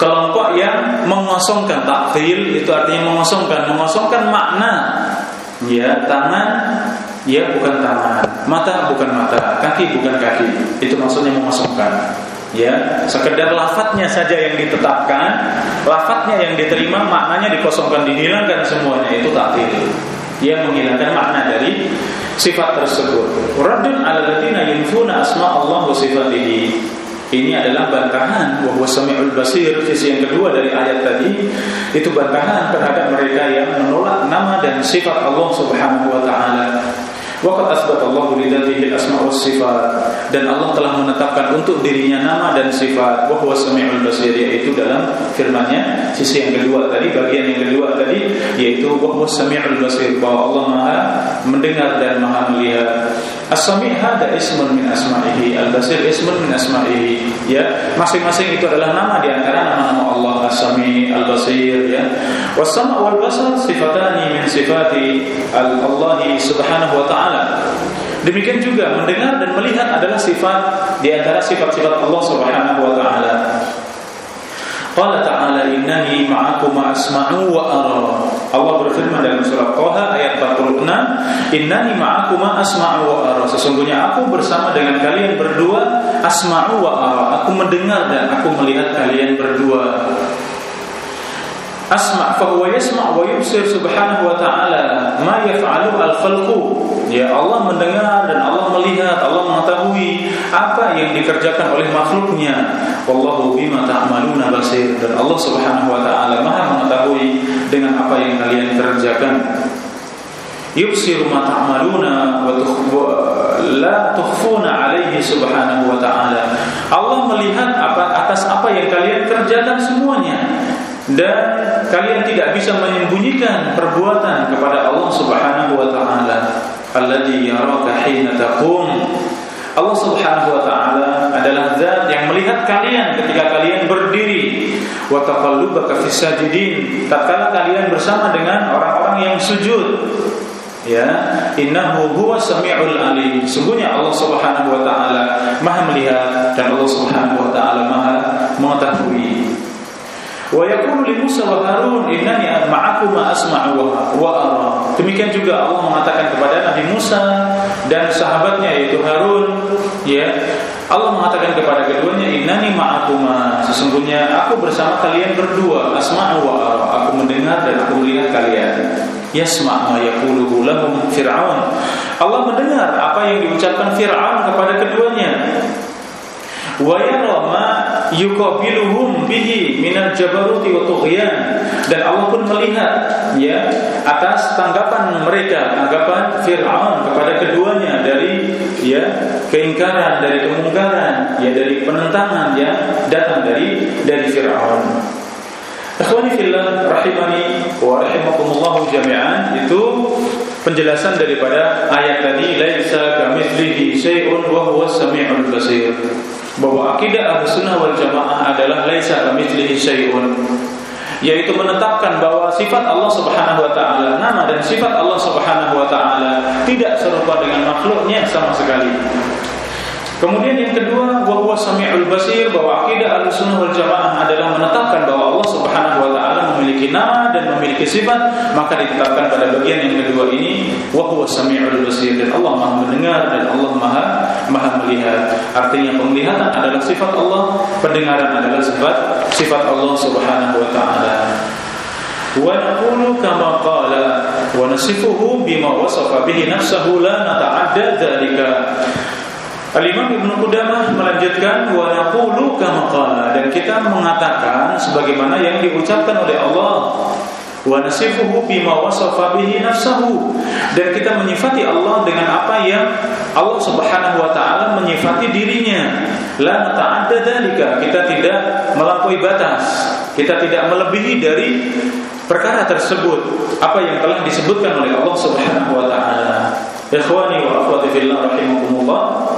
Kelompok yang mengosongkan takfil itu artinya mengosongkan, mengosongkan makna. Ya, tangan ya bukan tangan, mata bukan mata, kaki bukan kaki. Itu maksudnya mengosongkan. Ya, sekedar lafadznya saja yang ditetapkan, lafadznya yang diterima, maknanya dikosongkan, dihilangkan semuanya itu takfil. Ia menghilangkan makna dari sifat tersebut. Radun ala ladina yunfuna asma Allah wa sifatihi. Ini adalah bantahan. Bahwa sami'ul basir. Sisi yang kedua dari ayat tadi itu bantahan terhadap mereka yang menolak nama dan sifat Allah Subhanahu wa taala. Waqad asbat Allah lidzatihi al-asma' was sifat. Dan Allah telah menetapkan untuk dirinya nama dan sifat. Wa huwa samiul basir yaitu dalam firman-Nya. Sisi yang kedua tadi bagian yang kedua tadi yaitu wa huwa samiul basir. Bahwa Allah Maha mendengar dan Maha melihat. As-Sami' hada ismun min asma'ihi, Al-Basir ismun min asma'ihi. Ya, masing-masing itu adalah nama di antara nama-nama Allah As-Sami', Al-Basir ya. Was-sam' wal basar sifatani min sifati Allah Subhanahu wa taala. Demikian juga mendengar dan melihat adalah sifat di antara sifat-sifat Allah Subhanahu wa taala. Qala ta'ala innani ma'akum asma'u wa ara. Allah berfirman dalam surat Thaha ayat 46, "Innani ma'akum asma'u wa ara." Sesungguhnya aku bersama dengan kalian berdua asma'u wa ara. Aku mendengar dan aku melihat kalian berdua. Asma' fa huwa yasma' wa yubsir subhanahu wa ta'ala ma yaf'alu al-khalqu. Ya Allah mendengar dan Allah melihat, Allah mengetahui apa yang dikerjakan oleh makhluknya. Wallahu bima ta'maluna basir. Dan Allah Subhanahu wa taala Maha mengetahui dengan apa yang kalian kerjakan. Yubsiru ma ta'maluna wa la tukhfuna alaihi subhanahu wa ta'ala. Allah melihat apa atas apa yang kalian kerjakan semuanya dan kalian tidak bisa menyembunyikan perbuatan kepada Allah Subhanahu wa taala. Alladzi yaraka hina taqum. Allah Subhanahu wa taala adalah zat yang melihat kalian ketika kalian berdiri. Wa taqallubaka fis sajidin. Tatkala kalian bersama dengan orang-orang yang sujud. Ya innahu huwa samiul alim. Sungguhnya Allah Subhanahu wa taala Maha melihat dan Allah Subhanahu wa taala Maha mengetahui Wa yaqulu li Musa wa Harun innani asma'u wa ara. Demikian juga Allah mengatakan kepada Nabi Musa dan sahabatnya yaitu Harun, ya. Allah mengatakan kepada keduanya innani ma'akuma sesungguhnya aku bersama kalian berdua asma'u wa ara. Aku mendengar dan aku melihat kalian. Yasma' ma yaquluhu lahum Fir'aun. Allah mendengar apa yang diucapkan Fir'aun kepada keduanya wa yara ma yuqabiluhum bihi minal jabaruti wa tughyan. Dan Allah pun melihat ya atas tanggapan mereka tanggapan Firaun kepada keduanya dari ya keingkaran dari kemungkaran ya dari penentangan ya datang dari dari Firaun. Ikhwani fillah rahimani wa rahimakumullah jami'an itu penjelasan daripada ayat tadi laisa kamitslihi syai'un wa huwas samiul basir bahwa akidah Ahlussunnah wal Jamaah adalah laisa kamitslihi syai'un yaitu menetapkan bahwa sifat Allah Subhanahu wa taala, nama dan sifat Allah Subhanahu wa taala tidak serupa dengan makhluknya sama sekali. Kemudian yang kedua, bahwa sami'ul basir bahwa akidah Ahlussunnah wal Jamaah adalah menetapkan bahwa Allah Subhanahu wa taala memiliki nama dan memiliki sifat, maka ditetapkan pada bagian yang kedua ini wa sami'ul basir dan Allah Maha mendengar dan Allah Maha Maha melihat. Artinya penglihatan adalah sifat Allah, pendengaran adalah sifat sifat Allah Subhanahu wa taala. Wa naqulu kama qala wa nasifuhu bima wasafa bihi nafsuhu la nata'adda dzalika Al-Imam Ibnu Qudamah melanjutkan wa kama qala. Dan kita mengatakan sebagaimana yang diucapkan oleh Allah. Wa nasifuhu bima wasafa dan kita menyifati Allah dengan apa yang Allah Subhanahu wa taala menyifati dirinya. La nata'adda dzalika. Kita tidak melampaui batas. Kita tidak melebihi dari perkara tersebut. Apa yang telah disebutkan oleh Allah Subhanahu wa taala. Ikhwani wa rahimakumullah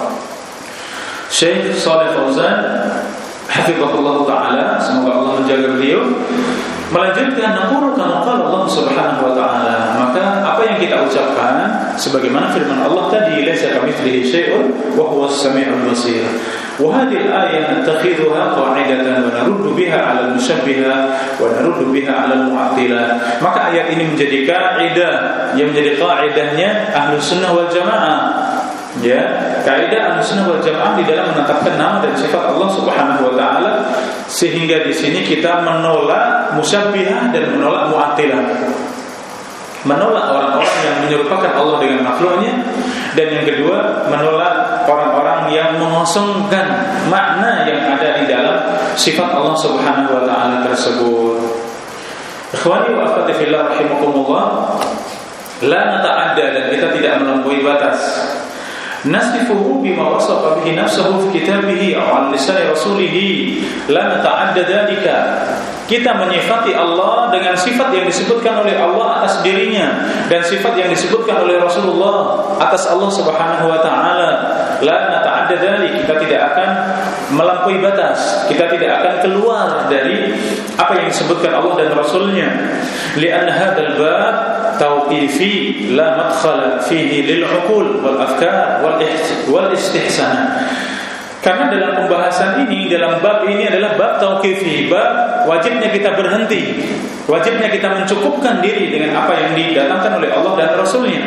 Syekh Saleh Fauzan Hafizahullah Ta'ala Semoga Allah menjaga beliau Melanjutkan Naqulu kama qala Allah subhanahu wa ta'ala Maka apa yang kita ucapkan Sebagaimana firman Allah tadi Laisa kamithlihi syai'un Wa huwa sami'ul basir وهذه الآية نتخذها قاعدة ونرد بها على المشبهة ونرد بها على المعطلة maka ayat ini menjadi kaidah yang menjadi kaidahnya ahlu sunnah wal jamaah ya kaidah Ahlussunnah wal Jamaah di dalam menetapkan nama dan sifat Allah Subhanahu wa taala sehingga di sini kita menolak musyabbihah dan menolak mu'attilah menolak orang-orang yang menyerupakan Allah dengan makhluknya dan yang kedua menolak orang-orang yang mengosongkan makna yang ada di dalam sifat Allah Subhanahu wa taala tersebut. Ikhwani wa akhwati fillah rahimakumullah la nata'adda dan kita tidak melampaui batas nasifuhu bima wasafa bihi nafsuhu fi kitabihi aw an lisan rasulih la nata'adda dzalika kita menyifati Allah dengan sifat yang disebutkan oleh Allah atas dirinya dan sifat yang disebutkan oleh Rasulullah atas Allah Subhanahu wa taala. La nata'adda dzalik kita tidak akan melampaui batas. Kita tidak akan keluar dari apa yang disebutkan Allah dan Rasulnya. Li'anna hadzal bab fihi lil uqul wal afkar wal istihsan karena dalam pembahasan ini dalam bab ini adalah bab tauqifi bab wajibnya kita berhenti. Wajibnya kita mencukupkan diri dengan apa yang didatangkan oleh Allah dan Rasulnya.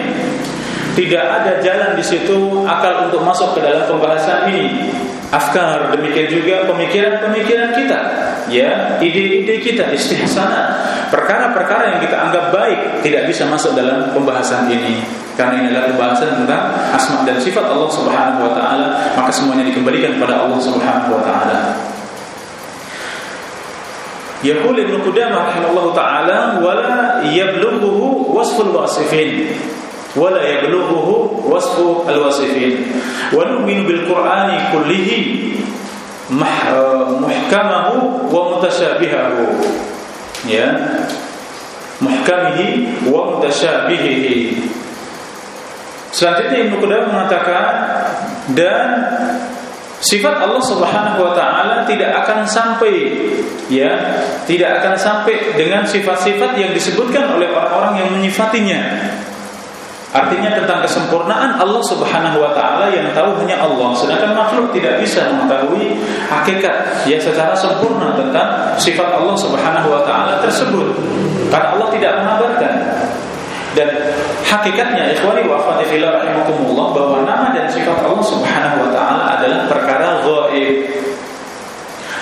Tidak ada jalan di situ akal untuk masuk ke dalam pembahasan ini. Afkar demikian juga pemikiran-pemikiran kita ya ide-ide kita istihsana perkara-perkara yang kita anggap baik tidak bisa masuk dalam pembahasan ini. Karena ini adalah pembahasan tentang asma dan sifat Allah Subhanahu wa taala maka semuanya dikembalikan kepada Allah Subhanahu wa taala. Yaqul Ibnu Qudamah rahimahullah taala wala yablughuhu wasful wasifin. Wala yablughuhu wasfu alwasifin. Wa nu'minu bil qur'ani kullihi muhkamahu wa mutasyabihahu. Ya. Muhkamihi wa mutasyabihihi. Selanjutnya Ibnu Qudamah mengatakan dan Sifat Allah Subhanahu wa taala tidak akan sampai ya, tidak akan sampai dengan sifat-sifat yang disebutkan oleh orang-orang yang menyifatinya. Artinya tentang kesempurnaan Allah Subhanahu wa taala yang tahu hanya Allah, sedangkan makhluk tidak bisa mengetahui hakikat yang secara sempurna tentang sifat Allah Subhanahu wa taala tersebut. Karena Allah tidak mengabarkan. Dan hakikatnya ikhwani wa akhwati fillah rahimakumullah bahwa nama dan sifat Allah Subhanahu wa taala adalah perkara gaib.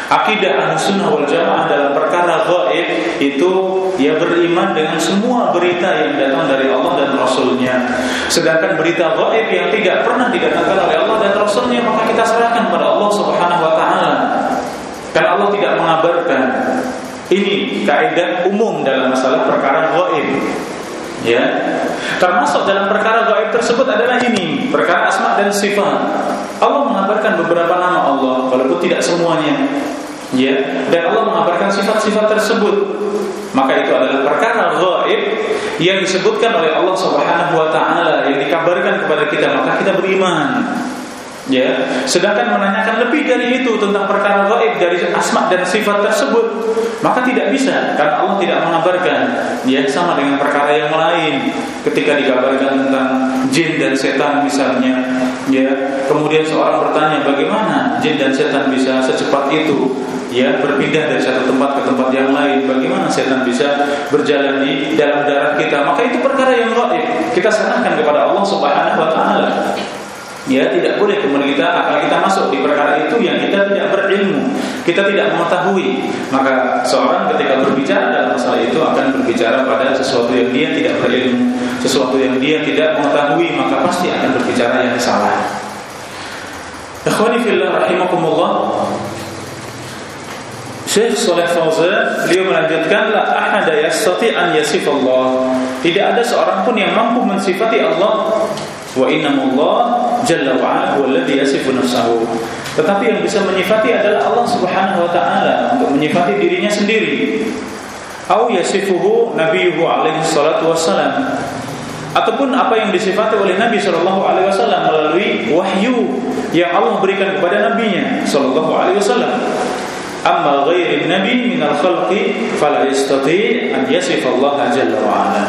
Akidah Ahlussunnah wal Jamaah dalam perkara gaib itu beriman dengan semua berita yang datang dari Allah dan Rasulnya. Sedangkan berita gaib yang tidak pernah didatangkan oleh Allah dan Rasulnya maka kita serahkan pada Allah Subhanahu Wa Taala. Karena Allah tidak mengabarkan. Ini kaidah umum dalam masalah perkara gaib. Ya, termasuk dalam perkara gaib tersebut adalah ini perkara asma dan sifat. Allah mengabarkan beberapa nama Allah, walaupun tidak semuanya ya dan Allah mengabarkan sifat-sifat tersebut. Maka itu adalah perkara gaib yang disebutkan oleh Allah Subhanahu wa taala yang dikabarkan kepada kita. Maka kita beriman. Ya sedangkan menanyakan lebih dari itu tentang perkara gaib dari asma dan sifat tersebut maka tidak bisa karena Allah tidak mengabarkan. Ya sama dengan perkara yang lain. Ketika dikabarkan tentang jin dan setan misalnya ya kemudian seorang bertanya bagaimana jin dan setan bisa secepat itu ya berpindah dari satu tempat ke tempat yang lain bagaimana setan bisa berjalan di dalam darah kita maka itu perkara yang gaib kita serahkan kepada Allah Subhanahu wa taala Ya tidak boleh kemudian kita akan kita masuk di perkara itu yang kita tidak berilmu, kita tidak mengetahui. Maka seorang ketika berbicara dalam masalah itu akan berbicara pada sesuatu yang dia tidak berilmu, sesuatu yang dia tidak mengetahui, maka pasti akan berbicara yang salah. Ikhwani fillah rahimakumullah. Syekh Saleh Fauzan beliau melanjutkan la ahada yastati an yasif Allah. Tidak ada seorang pun yang mampu mensifati Allah Wa innamullah jalla wa ala huwa alladhi yasifu nafsahu. Tetapi yang bisa menyifati adalah Allah Subhanahu wa taala untuk menyifati dirinya sendiri. Au yasifuhu nabiyuhu alaihi salatu wassalam. Ataupun apa yang disifati oleh Nabi Shallallahu Alaihi Wasallam melalui wahyu yang Allah berikan kepada nabinya Shallallahu Alaihi Wasallam. Amma ghairi nabi min al khalqi fala yastati an yasif Allah jalla wa ala.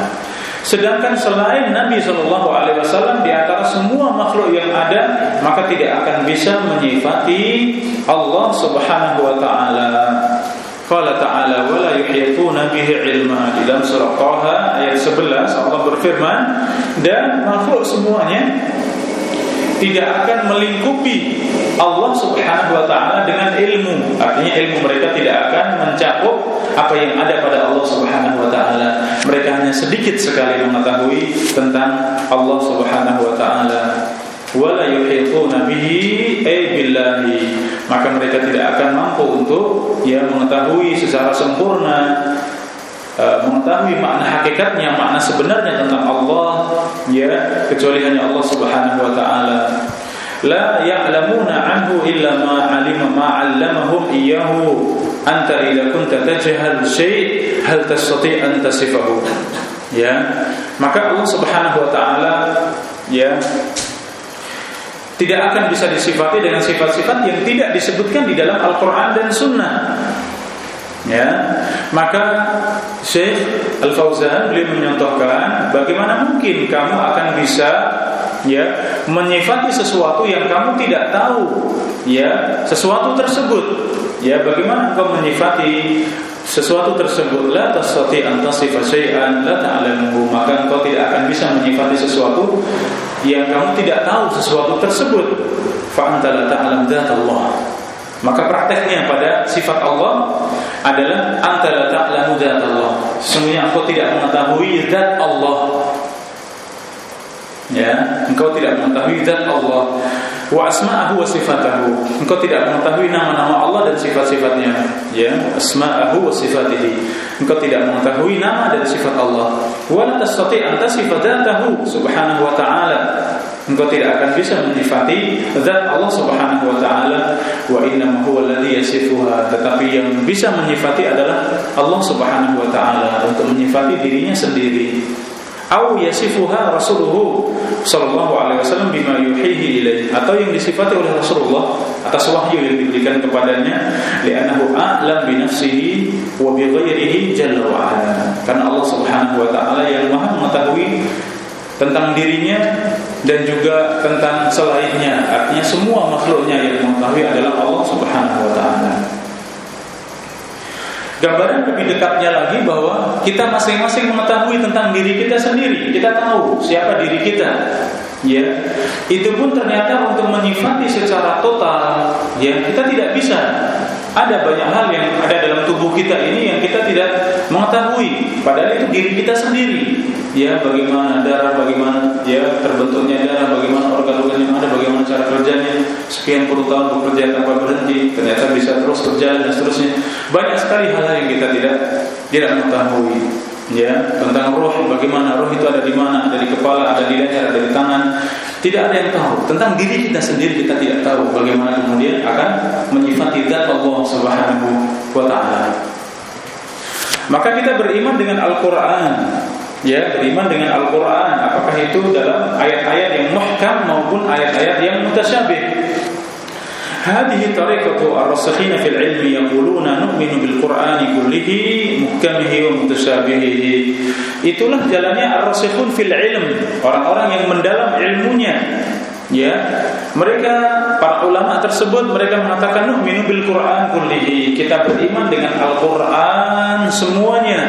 Sedangkan selain Nabi Shallallahu Alaihi Wasallam di antara semua makhluk yang ada, maka tidak akan bisa menyifati Allah Subhanahu Wa Taala. Qala ta'ala wa la yuhituna bihi ilma dalam surah Taha ayat 11 Allah berfirman dan makhluk semuanya tidak akan melingkupi Allah Subhanahu wa taala dengan ilmu. Artinya ilmu mereka tidak akan mencakup apa yang ada pada Allah Subhanahu wa taala. Mereka hanya sedikit sekali mengetahui tentang Allah Subhanahu wa taala. Wala yuhituna bihi ay. Maka mereka tidak akan mampu untuk ya mengetahui secara sempurna mengetahui makna hakikatnya, makna sebenarnya tentang Allah, ya kecuali hanya Allah Subhanahu wa taala. La ya'lamuna anhu illa ma 'alima ma 'allamahum iyyahu. Anta idza kunta tajhal syai' hal tastati' an tasifahu. Ya. Maka Allah Subhanahu wa taala ya tidak akan bisa disifati dengan sifat-sifat yang tidak disebutkan di dalam Al-Qur'an dan Sunnah ya. Maka Syekh Al Fauzan beliau menyontohkan bagaimana mungkin kamu akan bisa ya menyifati sesuatu yang kamu tidak tahu ya sesuatu tersebut? Ya bagaimana engkau menyifati sesuatu tersebut? La tasati an tasifa syai'an la ta'lamuhu. Maka engkau tidak akan bisa menyifati sesuatu yang kamu tidak tahu sesuatu tersebut. Fa anta la ta'lam Allah maka prakteknya pada sifat Allah adalah antara ta'lamu zat Allah. Semuanya engkau tidak mengetahui zat Allah. Ya, engkau tidak mengetahui zat Allah wa asma'ahu wa sifatahu. Engkau tidak mengetahui nama-nama Allah dan sifat-sifatnya. Ya, asma'ahu wa sifatihi. Engkau tidak mengetahui nama dan sifat Allah. Wa la tastati' an tasifa dzatahu subhanahu wa ta'ala engkau tidak akan bisa menyifati zat Allah Subhanahu wa taala. Wa inna huwa alladhi yasifuha. Tetapi yang bisa menyifati adalah Allah Subhanahu wa taala. Untuk menyifati dirinya sendiri. Au yasifuha rasuluhu sallallahu alaihi wasallam bima yuhihi ilaih atau yang disifati oleh Rasulullah atas wahyu yang diberikan kepadanya. Li'annahu a'lam bi nafsihi wa bi ghairihi jalla wa ala. Karena Allah Subhanahu wa taala yang Maha mengetahui tentang dirinya dan juga tentang selainnya artinya semua makhluknya yang mengetahui adalah Allah Subhanahu wa taala Gambaran lebih dekatnya lagi bahwa kita masing-masing mengetahui tentang diri kita sendiri. Kita tahu siapa diri kita. Ya, itu pun ternyata untuk menyifati secara total, ya kita tidak bisa. Ada banyak hal yang ada dalam tubuh kita ini yang kita tidak mengetahui. Padahal itu diri kita sendiri ya bagaimana darah, bagaimana ya terbentuknya darah, bagaimana organ-organ yang ada, bagaimana cara kerjanya, sekian puluh tahun bekerja tanpa berhenti, ternyata bisa terus berjalan dan seterusnya. Banyak sekali hal-hal yang kita tidak tidak mengetahui. Ya, tentang roh, bagaimana roh itu ada di mana, ada di kepala, ada di leher, ada di tangan. Tidak ada yang tahu. Tentang diri kita sendiri kita tidak tahu bagaimana kemudian akan menyifati zat Allah Subhanahu wa taala. Maka kita beriman dengan Al-Qur'an. Ya beriman dengan Al-Qur'an. Apakah itu dalam ayat-ayat yang muhkam maupun ayat-ayat yang mutasyabih هذه طريقة الراسخين في العلم يقولون نؤمن بالقرآن كله محكمه ومتشابهه itulah jalannya ar-rasikhun fil ilm orang-orang yang mendalam ilmunya ya mereka para ulama tersebut mereka mengatakan nu'minu bil Qur'an kullihi kita beriman dengan Al-Qur'an semuanya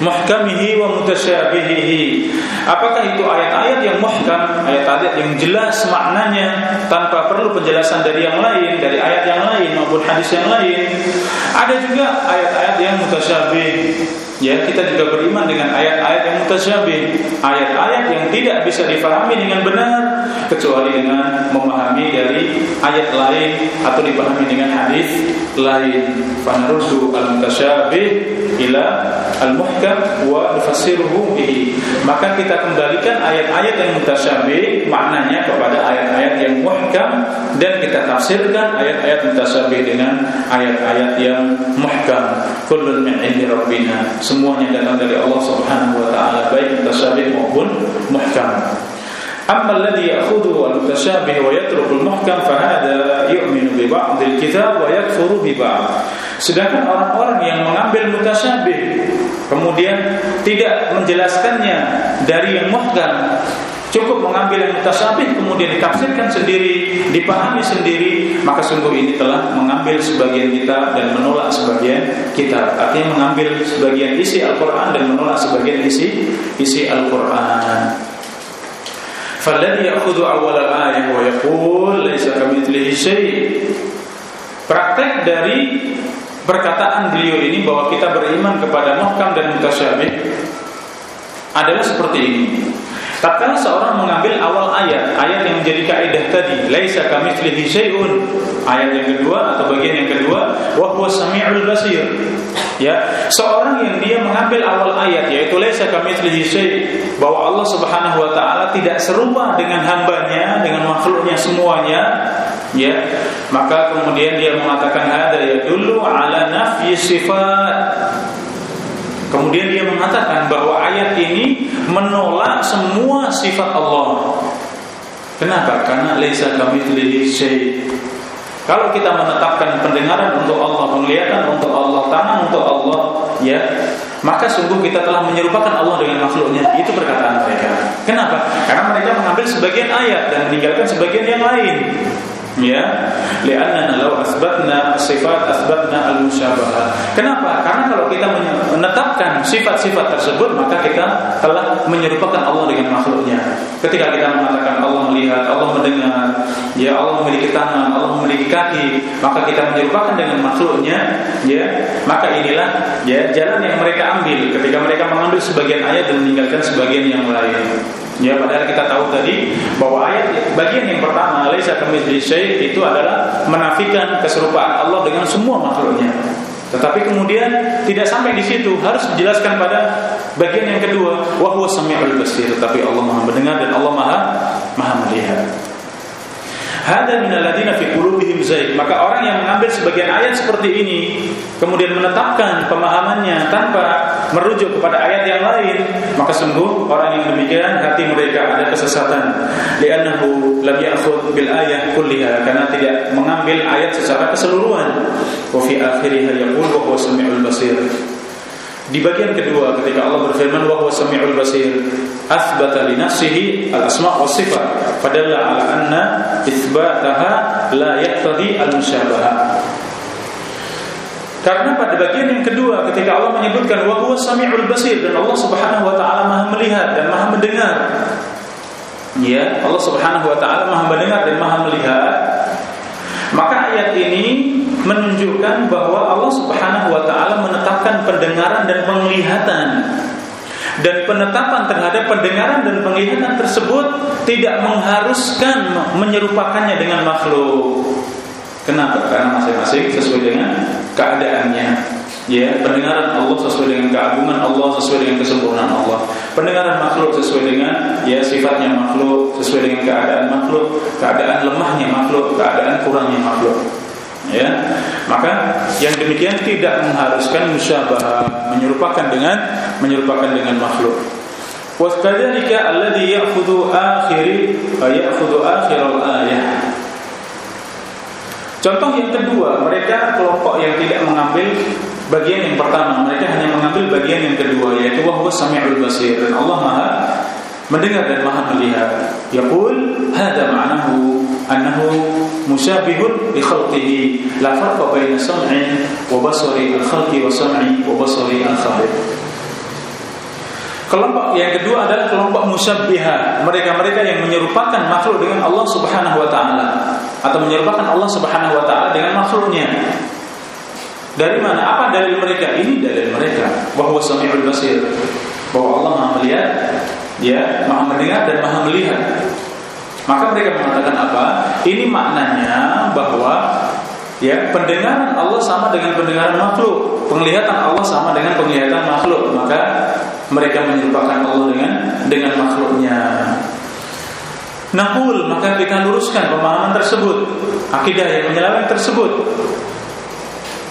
muhkamihi wa mutasyabihihi. Apakah itu ayat-ayat yang muhkam, ayat-ayat yang jelas maknanya tanpa perlu penjelasan dari yang lain, dari ayat yang lain maupun hadis yang lain? Ada juga ayat-ayat yang mutasyabih. Ya, kita juga beriman dengan ayat-ayat yang mutasyabih, ayat-ayat yang tidak bisa difahami dengan benar kecuali dengan memahami dari ayat lain atau dipahami dengan hadis lain. Fanaruddu al-mutasyabih ila al-muhkam wa nufassiruhu bihi. Maka kita kembalikan ayat-ayat yang mutasyabih maknanya kepada ayat-ayat muhkam dan kita tafsirkan ayat-ayat mutasyabih dengan ayat-ayat yang muhkam. Kullun min 'indi rabbina semuanya datang dari Allah Subhanahu wa taala baik mutasyabih maupun muhkam. Wa yatruku al-muhkam fahada yu'minu bi ba'd al-kitab wa yakfuru bi ba'd. Sedangkan orang-orang yang mengambil mutasyabih kemudian tidak menjelaskannya dari yang muhkam cukup mengambil yang mutasabih kemudian ditafsirkan sendiri, dipahami sendiri, maka sungguh ini telah mengambil sebagian kitab dan menolak sebagian kitab. Artinya mengambil sebagian isi Al-Qur'an dan menolak sebagian isi isi Al-Qur'an. Ya'khudhu awal al-ayah wa yaqul laisa kamitslihi syai'. Praktek dari perkataan beliau ini bahwa kita beriman kepada muhkam dan mutasyabih adalah seperti ini. Tatkala seorang mengambil awal ayat, ayat yang menjadi kaidah tadi, laisa kamitslihi syai'un. Ayat yang kedua atau bagian yang kedua, wa huwa samiul basir. Ya, seorang yang dia mengambil awal ayat yaitu laisa kamitslihi syai' bahwa Allah Subhanahu wa taala tidak serupa dengan hambanya, dengan makhluknya semuanya, ya, maka kemudian dia mengatakan ada ya dulu ala nafyi sifat Kemudian dia mengatakan bahwa ayat ini menolak semua sifat Allah. Kenapa? Karena laisa kamitslihi syai. Kalau kita menetapkan pendengaran untuk Allah, penglihatan untuk Allah, tangan untuk Allah, ya, maka sungguh kita telah menyerupakan Allah dengan makhluknya. Itu perkataan mereka. Kenapa? Karena mereka mengambil sebagian ayat dan meninggalkan sebagian yang lain ya. Li'annana law asbatna sifat asbatna al-musyabahah kenapa? Karena kalau kita menetapkan sifat-sifat tersebut maka kita telah menyerupakan Allah dengan makhluknya. Ketika kita mengatakan Allah melihat Allah mendengar ya Allah memiliki tangan Allah memiliki kaki maka kita menyerupakan dengan makhluknya ya maka inilah ya jalan yang mereka ambil ketika mereka mengambil sebagian ayat dan meninggalkan sebagian yang lain Ya padahal kita tahu tadi bahwa ayat bagian yang pertama laisa kamitsli itu adalah menafikan keserupaan Allah dengan semua makhluknya. Tetapi kemudian tidak sampai di situ, harus dijelaskan pada bagian yang kedua, wa huwa basir, tetapi Allah Maha mendengar dan Allah Maha Maha melihat. Hada min alladziina fi qulubihim zaid. Maka orang yang mengambil sebagian ayat seperti ini kemudian menetapkan pemahamannya tanpa merujuk kepada ayat yang lain, maka sungguh orang yang demikian hati mereka ada kesesatan. Li'annahu lam ya'khudh bil ayat kulliha karena tidak mengambil ayat secara keseluruhan. Wa fi akhiriha yaqul wa huwa samiul basir. Di bagian kedua ketika Allah berfirman wa huwa samiul basir, athbata li nafsihi al asma wa sifat, fadalla ala anna itsbataha la yaqtadi al musyabaha. Karena pada bagian yang kedua ketika Allah menyebutkan wa huwa samiul basir dan Allah Subhanahu wa taala Maha melihat dan Maha mendengar. Ya, Allah Subhanahu wa taala Maha mendengar dan Maha melihat. Maka ayat ini menunjukkan bahwa Allah Subhanahu wa taala menetapkan pendengaran dan penglihatan. Dan penetapan terhadap pendengaran dan penglihatan tersebut tidak mengharuskan menyerupakannya dengan makhluk. Kenapa? Karena masing-masing sesuai dengan keadaannya. Ya, pendengaran Allah sesuai dengan keagungan Allah, sesuai dengan kesempurnaan Allah. Pendengaran makhluk sesuai dengan ya sifatnya makhluk, sesuai dengan keadaan makhluk, keadaan lemahnya makhluk, keadaan kurangnya makhluk ya maka yang demikian tidak mengharuskan musyabah menyerupakan dengan menyerupakan dengan makhluk وكذلك الذي يأخذ آخر يأخذ آخر الآية Contoh yang kedua, mereka kelompok yang tidak mengambil bagian yang pertama, mereka hanya mengambil bagian yang kedua yaitu wahwa sami'ul basir dan Allah Maha mendengar dan Maha melihat. Yaqul hadza ma'nahu Annahu musyabihun li khalqihi la farqa baina sam'in wa basari al-khalqi wa sam'i wa basari al-khaliq. Kelompok yang kedua adalah kelompok musyabbiha, mereka-mereka yang menyerupakan makhluk dengan Allah Subhanahu wa taala atau menyerupakan Allah Subhanahu wa taala dengan makhluknya. Dari mana? Apa dalil mereka? Ini dalil mereka bahwa Samiul Basir, bahwa Allah Maha melihat, ya, Maha mendengar dan Maha melihat. Maka mereka mengatakan apa? Ini maknanya bahwa ya pendengaran Allah sama dengan pendengaran makhluk, penglihatan Allah sama dengan penglihatan makhluk. Maka mereka menyerupakan Allah dengan dengan makhluknya. Nakul maka kita luruskan pemahaman tersebut, akidah yang menyeleweng tersebut.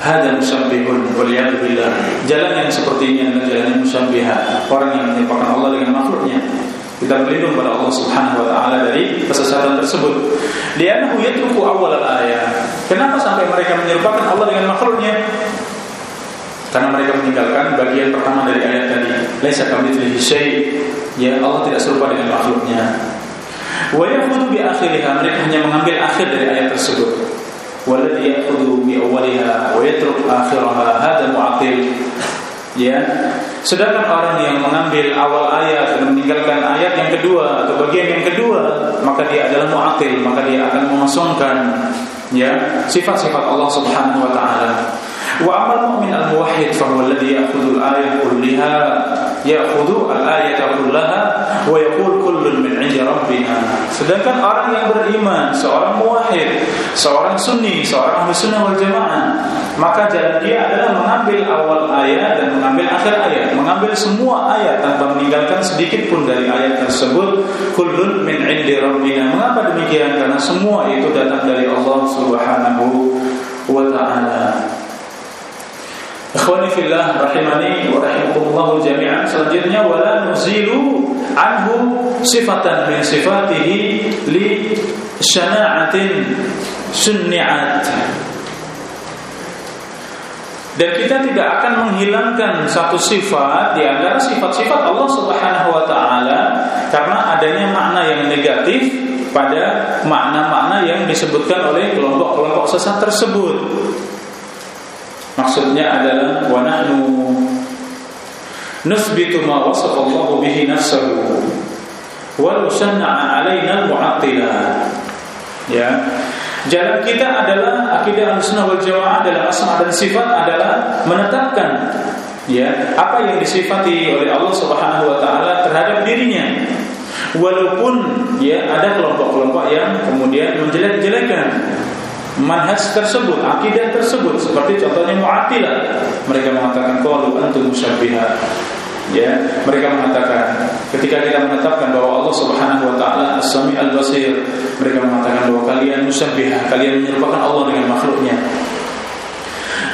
Hada musabbihun waliyadzubillah. Jalan yang seperti ini adalah jalan yang musabbihah, orang yang menyerupakan Allah dengan makhluknya. Kita berlindung pada Allah Subhanahu wa taala dari kesesatan tersebut. Li'annahu yatruku awal al-ayat. Kenapa sampai mereka menyerupakan Allah dengan makhluknya? Karena mereka meninggalkan bagian pertama dari ayat tadi. Laisa kamitslihi syai'. Ya Allah tidak serupa dengan makhluknya. Wa yakhudhu bi akhiriha. Mereka hanya mengambil akhir dari ayat tersebut. Walladhi yakhudhu bi awwaliha wa yatruk akhiraha. Hada mu'atil. Ya. Sedangkan orang yang mengambil awal ayat dan meninggalkan ayat yang kedua atau bagian yang kedua, maka dia adalah mu'atil, maka dia akan mengosongkan ya sifat-sifat Allah Subhanahu wa taala. وأما المؤمن الموحد فهو الذي يأخذ الآية كلها يأخذ الآية كلها ويقول كل من عند ربنا sedangkan orang yang beriman seorang muwahhid seorang sunni seorang ahli sunnah wal jamaah maka jalan dia adalah mengambil awal ayat dan mengambil akhir ayat mengambil semua ayat tanpa meninggalkan sedikit pun dari ayat tersebut kullun min indi rabbina mengapa demikian karena semua itu datang dari Allah Subhanahu wa taala Ikhwani fillah rahimani wa rahimakumullah jami'an selanjutnya wala nuzilu anhu sifatan min sifatihi li syana'atin sunni'at dan kita tidak akan menghilangkan satu sifat di antara sifat-sifat Allah Subhanahu wa taala karena adanya makna yang negatif pada makna-makna yang disebutkan oleh kelompok-kelompok sesat tersebut. Maksudnya adalah wa nahnu nuthbitu ma wasafa bihi nafsuhu wa nusanna'a 'alaina al-mu'attilah. Ya. Jalan kita adalah akidah Ahlussunnah wal Jamaah dalam asma dan sifat adalah menetapkan ya apa yang disifati oleh Allah Subhanahu wa taala terhadap dirinya. Walaupun ya ada kelompok-kelompok yang kemudian menjelek-jelekan manhaj tersebut, akidah tersebut seperti contohnya Mu'attilah. Mereka mengatakan qalu antum musyabbiha. Ya, mereka mengatakan ketika kita menetapkan bahwa Allah Subhanahu wa taala As-Sami' Al-Basir, mereka mengatakan bahwa kalian musyabbihah, kalian menyerupakan Allah dengan makhluknya.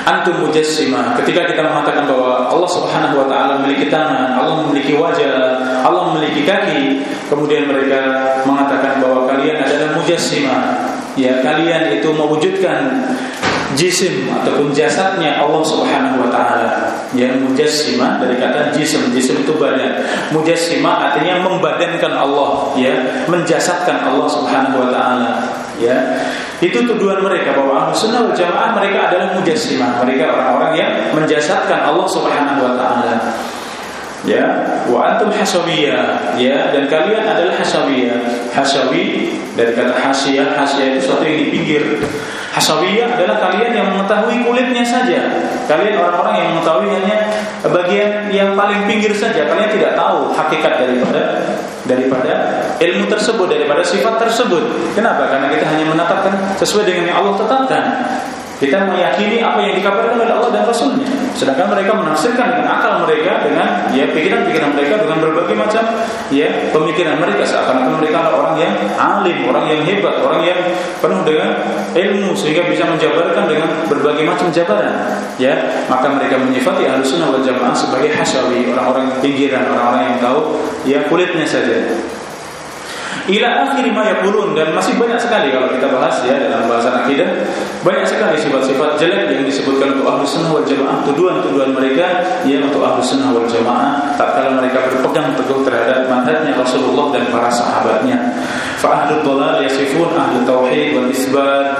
Antum mujassimah. Ketika kita mengatakan bahwa Allah Subhanahu wa taala memiliki tangan, Allah memiliki wajah, Allah memiliki kaki, kemudian mereka mengatakan bahwa kalian adalah mujassimah ya kalian itu mewujudkan jisim ataupun jasadnya Allah Subhanahu wa taala. Ya mujassima dari kata jisim, jisim itu badan. Mujassima artinya membadankan Allah, ya, menjasadkan Allah Subhanahu wa taala. Ya. Itu tuduhan mereka bahwa Ahlus Sunnah wal Jamaah mereka adalah mujassima, mereka orang-orang yang menjasadkan Allah Subhanahu wa taala ya wa antum hasawiyah ya dan kalian adalah hasawiyah hasawi dari kata hasiyah hasiyah itu sesuatu yang di pinggir. Hasawiyah adalah kalian yang mengetahui kulitnya saja. Kalian orang-orang yang mengetahui hanya bagian yang paling pinggir saja. Kalian tidak tahu hakikat daripada daripada ilmu tersebut daripada sifat tersebut. Kenapa? Karena kita hanya menetapkan sesuai dengan yang Allah tetapkan Kita meyakini apa yang dikabarkan oleh Allah dan Rasulnya. Sedangkan mereka menafsirkan dengan akal mereka, dengan ya pikiran-pikiran mereka, dengan berbagai macam ya pemikiran mereka. Seakan-akan mereka adalah orang yang alim, orang yang hebat, orang yang penuh dengan ilmu sehingga bisa menjabarkan dengan berbagai macam jabaran. Ya, maka mereka menyifati sunnah wal jamaah sebagai hasyawi, orang-orang pinggiran, orang-orang yang tahu ya kulitnya saja ila akhir ma yaqulun. Dan masih banyak sekali kalau kita bahas ya dalam bahasan akidah. Banyak sekali sifat-sifat jelek yang disebutkan untuk ahlu sunnah wal jamaah. Tuduhan-tuduhan mereka yang untuk ahlu sunnah wal jamaah. Tak kala mereka berpegang teguh terhadap manhajnya Rasulullah dan para sahabatnya. Fa ahlu dhalal yasifun ahlu tauhid wal isbat.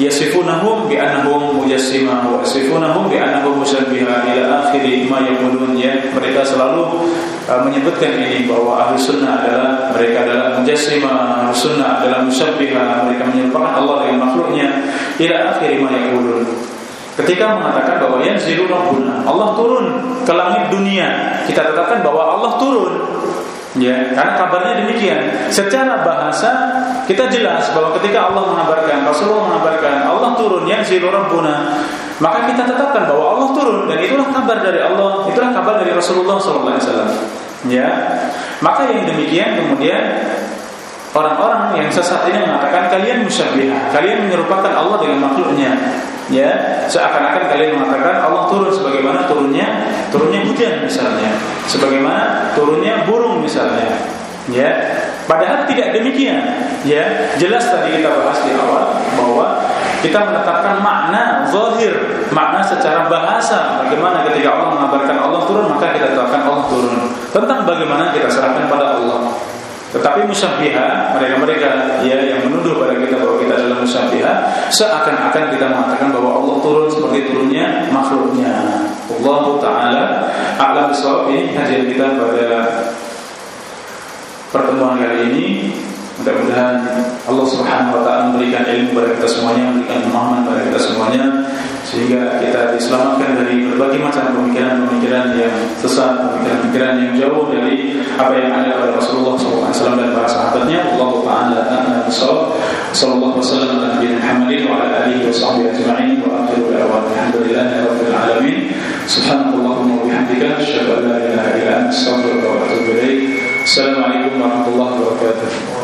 Yasifunahum bi annahum mujassimah wa yasifunahum bi annahum musabbiha ila akhir ma yaqulun. Ya mereka selalu menyebutkan ini bahwa ahli sunnah adalah mereka adalah mujassimah ahli sunnah adalah musabbiha mereka menyerupakan Allah dengan makhluknya ila akhir ma yaqulun Ketika mengatakan bahwa yanzilu rabbuna, Allah turun ke langit dunia. Kita katakan bahwa Allah turun Ya, karena kabarnya demikian. Secara bahasa kita jelas bahwa ketika Allah mengabarkan, Rasulullah mengabarkan, Allah turun yang zilu rabbuna, maka kita tetapkan bahwa Allah turun dan itulah kabar dari Allah, itulah kabar dari Rasulullah SAW. Ya, maka yang demikian kemudian orang-orang yang sesat ini mengatakan kalian musyabbihah, kalian menyerupakan Allah dengan makhluknya. Ya. Seakan-akan kalian mengatakan Allah turun sebagaimana turunnya turunnya hujan misalnya sebagaimana turunnya burung misalnya. Ya. Padahal tidak demikian. Ya. Jelas tadi kita bahas di awal bahwa kita menetapkan makna zahir makna secara bahasa. Bagaimana ketika Allah mengabarkan Allah turun maka kita tetapkan Allah turun. Tentang bagaimana kita serahkan pada Allah. Tetapi musyabbihah mereka-mereka ya yang menuduh pada kita bahwa kita adalah musyabbihah seakan-akan kita mengatakan bahwa Allah turun seperti turunnya makhluknya. Allah taala a'lam bisawab ini kita pada pertemuan kali ini Mudah-mudahan Allah Subhanahu wa taala memberikan ilmu kepada kita semuanya, memberikan pemahaman kepada kita semuanya sehingga kita diselamatkan dari berbagai macam pemikiran-pemikiran yang sesat, pemikiran-pemikiran yang jauh dari apa yang ada pada Rasulullah SAW dan para sahabatnya. Allah taala a'lam bishawab. Sallallahu wasallam ala nabiyina Muhammadin wa ala alihi wa sahbihi ajma'in wa akhiru da'wana alhamdulillahi rabbil alamin. Subhanallahumma wa bihamdika asyhadu an la ilaha illa anta astaghfiruka wa atubu ilaik. Assalamualaikum warahmatullahi wabarakatuh.